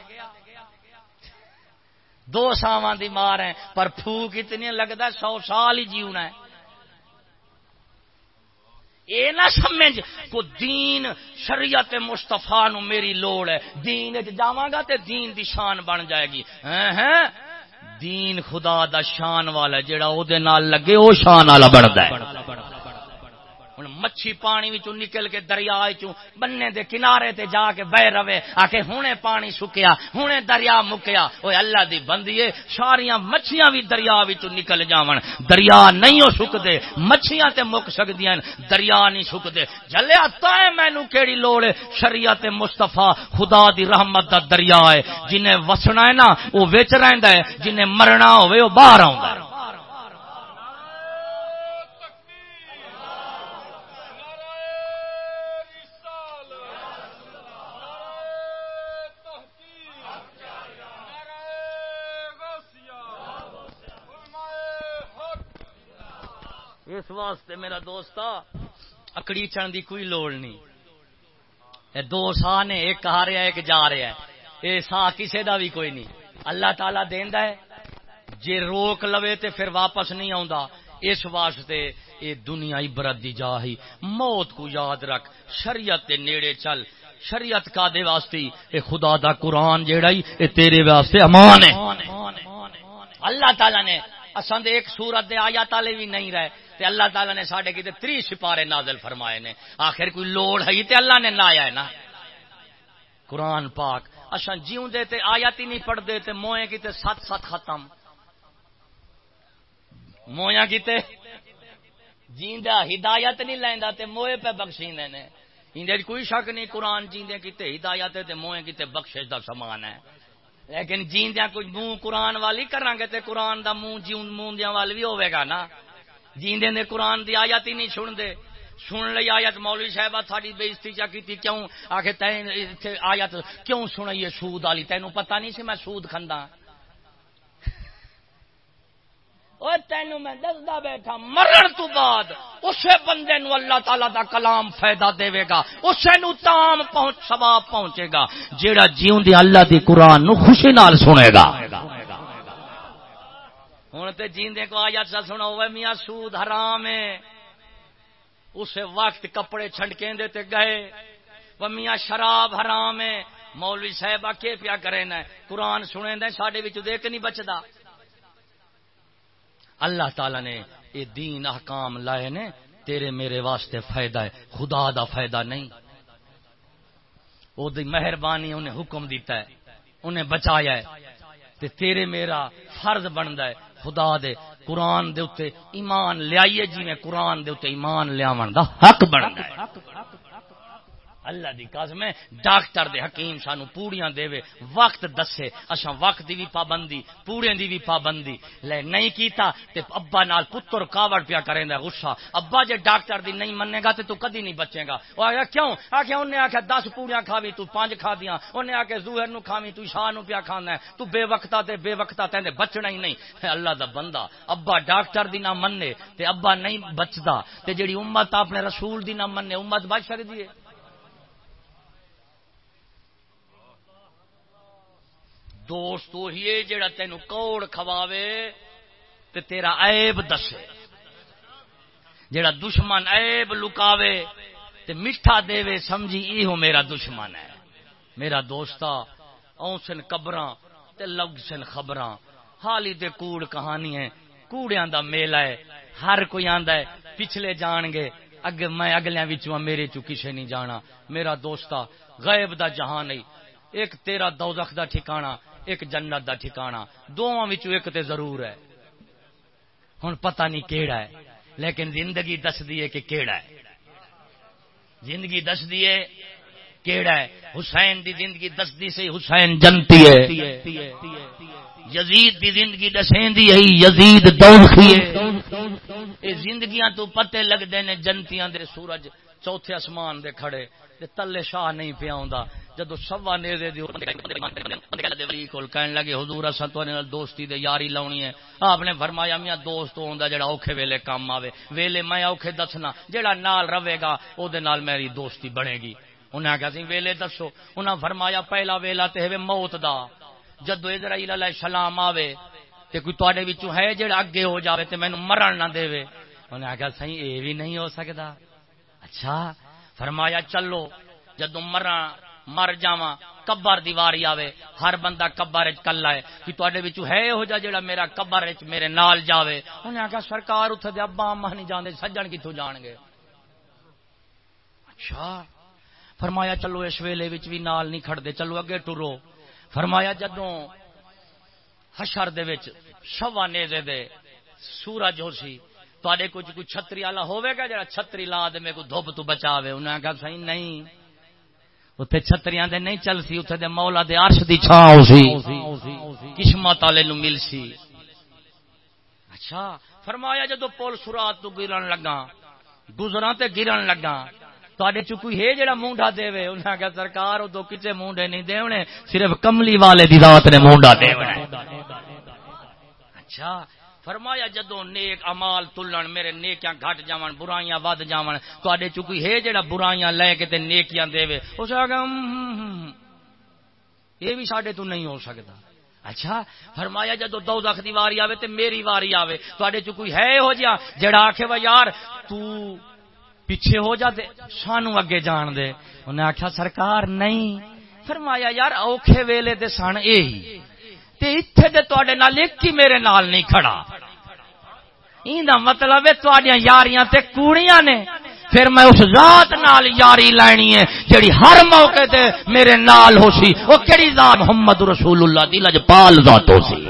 A: دو ساواں دی مار ہے، پر پھوک اتنی لگتا ہے، سو سال ہی جیونا ہے۔ اے نہ سمجھ، کو دین شریعت مستفا نو میری لوڑ ہے۔ دین جاواں گا تے دین دی شان بن جائے گی۔ ہیں ہیں دین خدا دا شان والا جڑا او دے نال لگے، او شان والا بندا ہے۔ مچھی پانی نکل کے دریا بننے دے کنارے تے جا کے بہ رہے، آ کے ہوں پانی سکیا ہوں دریا مکیا۔ وہ اللہ دی بندی ساریا مچھیاں بھی دریا نکل جاون۔ دریا نہیں ہو سکتے مچھیاں تے مک سکتی دریا نہیں سکتے جلیا تا مینو کہڑی لوڑ شریعت مستفا خدا دی رحمت دا دریا ہے۔ جنہیں وسنا ہے نا، وہ وچ رہندا ہے، جنہیں مرنا ہوئے، وہ باہر آ اس واسطے میرا دوست اکڑی چن دی کوئی لوڑ نہیں۔ دو سا نے، ایک آ رہا ہے، ایک جا رہا ہے۔ یہ سا کسی دا بھی کوئی نہیں۔ اللہ تعالی دینا ہے۔ جے روک لوے تے پھر واپس نہیں آندا اس واسطے اے دنیا عبرت دی جا ہی۔ موت کو یاد رکھ۔ شریعت دے نیڑے چل۔ شریعت کا دے واسطے؟ اے خدا دا قرآن جیڑا ہی، اے تیرے واسطے امان ہے۔ اللہ تعالی نے اساں دے ایک سورت دے آیات والے بھی نہیں رہے۔ تے اللہ تعالی نے ساڈے کیتے تری سپارے نازل فرمائے نے۔ آخر کوئی لوڑ ہے تے اللہ نے لایا ہے نا۔ قرآن پاک۔ اساں جیوں دے تے آیات ہی نہیں پڑھ دے تے موئے کیتے سات سات ختم۔ مویا کیتے جیندا ہدایت نہیں لیندا تے موئے پہ بخشیندے نے۔ اندے کوئی شک نہیں، قرآن جیندے کیتے ہدایت تے موئے کیتے بخشش دا سامان ہے۔ لیکن جیندیا کچھ منہ قرآن والی کریں گے تے قرآن دا منہ جی منہ وال بھی ہوئے گا نا۔ جیندے نے قرآن دی آیت ہی نہیں سن دے سن لئی آیت مولوی صاحبہ ساری بےزتی چا کی کیوں؟ آخر تین آیت کیوں سنائیے سود والی؟ تینوں پتہ نہیں سی میں سود کھندا تینوں میں دستا بیٹھا مرن تو بعد اسے بندے نو اللہ تعالی دا کلام فائدہ دے گا اسے نو تام پہنچ سواب پہنچے گا جیڑا جیون دی اللہ دی قرآن نو خوشی نال سنے گا ہوں تو جیندے کو آیا چل سنا ہوئے میاں سود حرام ہے اس وقت کپڑے چھنڈکیں دیتے گئے وہ میاں شراب حرام ہے مولوی صاحب آ کے پیا کرے نا قرآن سنے دے ساڈے دیکھ نہیں بچتا اللہ تعالی نے یہ دین احکام لائے نے، تیرے میرے واسطے فائدہ ہے، خدا دا فائدہ نہیں۔ وہ مہربانی انہیں حکم دیتا ہے، انہیں بچایا ہے۔ تے تیرے میرا فرض بنتا ہے، خدا دے قرآن دے اتے ایمان لیائیے جی میں قرآن دے اتے ایمان لیا دا حق بنتا ہے۔ اللہ دی قسم ہے، ڈاکٹر دے حکیم سانو پوڑیاں دے وے وقت دسے۔ اچھا وقت دی بھی پابندی پوڑے دی بھی پابندی۔ لے نہیں کیتا تے ابا نال پتر کاوڑ پیا کریندا غصہ۔ ابا جے ڈاکٹر دی نہیں مننے گا تے تو کدی نہیں بچے گا۔ وہ آیا کیوں؟ آکھیا انہیں آکھیا دس پوڑیاں کھاوی، تو پانچ کھا دیاں انہیں آکھیا زہر نو کھاوی، تو شاہ نو پیا کھانا ہے۔ تو بے وقتا تے بے وقتا تے بچنا ہی نہیں۔ اللہ دا بندہ، ابا ڈاکٹر دی نہ مننے تے ابا نہیں بچدا۔ تے جڑی امت اپنے رسول دی نہ مننے، امت بچ سکدی ہے۔ دوست وہی جڑا تینوں کوڑ کھواوے تے تیرا عیب دسے۔ جڑا دشمن عیب لکاوے تے میٹھا دے سمجھی یہ میرا دشمن ہے۔ میرا دوستا اوسن قبراں تے لگ سن خبراں۔ حالی تے کوڑ کہانی ہے کوڑیاں دا میلہ ہے۔ ہر کوئی آندا ہے۔ پچھلے جان گے۔ اگ میں اگلیاں وچوں میرے چوں کسے نہیں جانا۔ میرا دوستا غیب دا جہان نہیں ایک تیرا دوزخ دا ٹھکانہ۔ ایک جنت دا ٹھکانا دونوں ایک تے ضرور ہے۔ ہوں پتہ نہیں کیڑا ہے، لیکن زندگی دس دیے کہ کیڑا ہے۔ زندگی دس دیے کیڑا ہے۔ حسین دی زندگی دسدی سے حسین جنتی ہے۔ یزید دی زندگی دسین دی ہے، یزید دوخی ہے۔ اے زندگیاں تو پتے لگ دے نے، جنتیاں دے سورج چوتھے اسمان دے کھڑے۔ تے تلے شاہ نہیں پیا ہوندا۔ جدو سوا نیزے دی ولی کول کہن لگے، حضور، اساں تو نال دوستی دے یاری لاونی ہے۔ آپ نے فرمایا، میاں دوست ہوندا جڑا اوکھے ویلے کام آوے۔ ویلے میں اوکھے دسنا، جڑا نال رہے گا او دے نال میری دوستی بنے گی۔ انہیں کہا سی، ویلے دسو۔ انہیں فرمایا، پہلا ویلا تے ہے موت دا۔ جدو اسرائیل علیہ السلام آوے تے کوئی تواڈے وچوں ہے جڑا اگے ہو جاوے تے مینوں مرن نہ دے انہیں کہا سی اے بھی نہیں ہو سکدا۔ اچھا فرمایا، چلو جدو مرا مر جاواں کبر دیواری آوے، ہر بندہ کبر کلا ہے کہ تے ہے ہو جا جڑا میرا کبر میرے نال جاوے؟ انہیں آخیا سرکار اتنے دے ابا اما نہیں جانے سجن کتوں جان گے اچھا فرمایا، چلو، اس ویلے بھی نال نہیں کھڑتے چلو اگے ٹرو۔ فرمایا جدوں حشر دے وچ شوا نیزے دے سورج ہو سی تے کچھ کوئی چھتری والا ہوے گا جڑا چھتری لا دے میرے کو دھوپ تو بچاوے؟ انہیں آخیا صحیح نہیں۔ اتنے چھتریاں دے نہیں چل سی اتنے دے مولا دے عرش دی چھاں سی۔ قسمت والے نو مل سی۔ اچھا فرمایا جدو پول سرات تو گرن لگا گزرا تے گرن لگا تے چکی ہے جڑا مونڈا دے انہیں آخیا سرکار ادو کسے مونڈے نہیں دے صرف کملی والے دی رات نے مونڈا دے اچھا فرمایا جدو نیک امال تلن میرے نیکیاں گھٹ جاون برائیاں ود جاون تے چکی ہے جڑا برائیاں لے کے تے نیکیاں دے اس یہ بھی سڈے تو نہیں ہو سکتا اچھا فرمایا جدو دو دخ دی واری آوے تے میری واری آوے تے چکی ہے ہو جا جڑا آخ و یار تو پیچھے ہو جا دے سانو اگے جان دے۔ انہیں آخیا سرکار نہیں۔ فرمایا، یار، اوکھے ویلے دے سن یہی اتنے دے تے نال ایک ہی میرے نال نہیں کھڑا۔ این مطلب ہے یاریاں تے کوڑیاں نے۔ پھر میں اس ذات نال یاری لینی ہے جڑی ہر موقع تے میرے نال ہو سی۔ وہ کہڑی ذات محمد رسول اللہ دی لجپال ذات ہو سی؟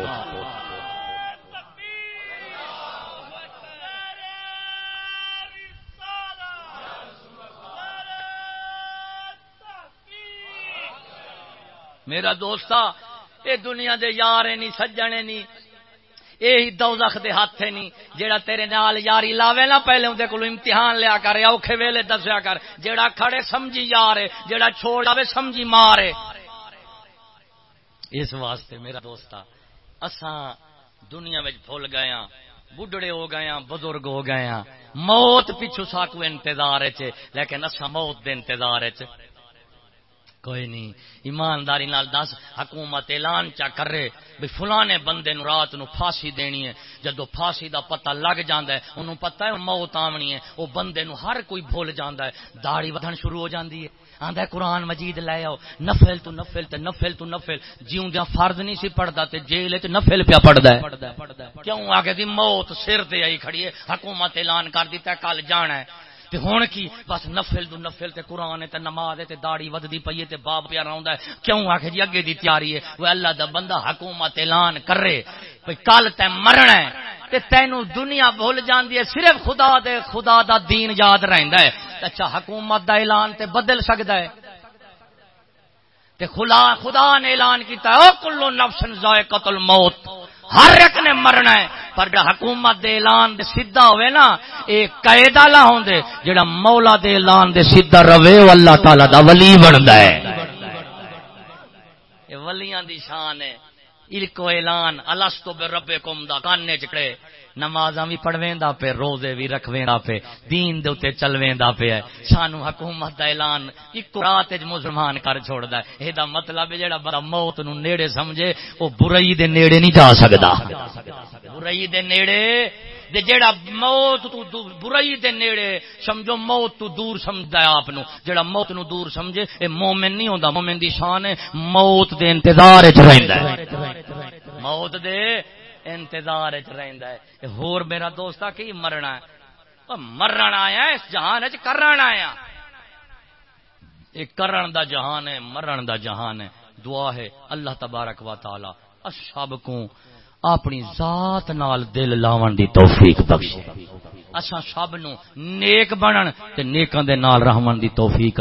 A: میرا دوستہ اے دنیا دے یار نہیں سجنے نہیں یہی دوزخ دے ہاتھ نہیں جیڑا تیرے نال یاری لاوے نا پہلے اندر کو امتحان لیا کر اوکھے ویلے دسیا کر، جیڑا کھڑے سمجھی یار ہے، جیڑا چھوڑ آوے سمجھی مارے اس واسطے میرا دوستا، اساں دنیا میں بھول گئے ہاں بڈڑے ہو گئے ہاں بزرگ ہو گئے ہاں موت پیچھو ساکو انتظار ہے لیکن اساں موت دے انتظار ہے کوئی نہیں۔ ایمانداری نال دس، حکومت اعلان چا کرے بھی فلانے بندے نو رات نو پھانسی دینی ہے۔ جدو پھانسی دا پتہ لگ جاندا ہے انہوں پتہ ہے موت آونی ہے۔ او بندے نو ہر کوئی بھول جاندا ہے۔ داڑھی ودھن شروع ہو جاندی ہے۔ آندا ہے، قرآن مجید لے آؤ۔ نفل تو نفل تے نفل تو نفل۔ جیوں جا فرض نہیں سی پڑھدا تے جیل وچ نفل پیا پڑھدا ہے۔ کیوں آگے دی موت سر تے آئی کھڑی ہے؟ حکومت اعلان کر دیتا ہے، کل جانا ہے۔ تے ہون کی؟ بس نفل دو نفل تے قرآن تے نماز تے داڑھی ودی پئی تے باپ پیا رہندا ہے۔ کیوں آکھے جی اگے دی تیاری ہے؟ وہ اللہ دا بندہ حکومت اعلان کرے بھئی کل تے مرنا ہے۔ تے تینو دنیا بھول جاندی ہے۔ صرف خدا دے خدا دا دین یاد رہندا ہے۔ اچھا حکومت دا اعلان تے بدل سکدا ہے۔ تے خدا خدا نے اعلان کیتا ہے، او کلو نفس ذائقۃ الموت ہر ایک نے مرنا ہے۔ پر جا حکومت دے اعلان دے سیدھا ہوئے نا، اے قید والا ہوندے جڑا مولا دے اعلان دے سیدھا روے، او اللہ تعالی دا ولی بندا ہے۔ اے ولیاں دی شان ہے۔ الکو اعلان، الستو بربکم دا کانے چکڑے۔ نمازاں بھی پڑھویندا پہ روزے بھی رکھویندا پہ دین دے اوتے چلویندا پہ ہے سانو حکومت دا اعلان ایک رات وچ مسلمان کر چھوڑدا ہے۔ اے دا مطلب ہے جڑا بڑا موت نو نیڑے سمجھے، او برائی دے نیڑے نہیں جا سکدا۔ برائی دے نیڑے، دے جیڑا موت تو برائی دے نیڑے، سمجھو موت تو دور سمجھدا ہے آپ نو۔ جیڑا موت نو دور سمجھے، اے مومن نہیں ہوندا، مومن دی شان ہے، موت دے انتظار وچ رہندا ہے۔ موت دے انتظار چ رہندا ہے ہور میرا دوست کی مرنا ہے؟ مرن آیا اس جہان چ کرن آیا۔ یہ کرن دا جہان ہے، مرن دا جہان ہے۔ دعا ہے اللہ تبارک و تعالی سب کو اپنی ذات نال دل لاون دی توفیق بخشے۔ اساں سب نو نیک بنن تے نیکاں دے نال رہون دی توفیق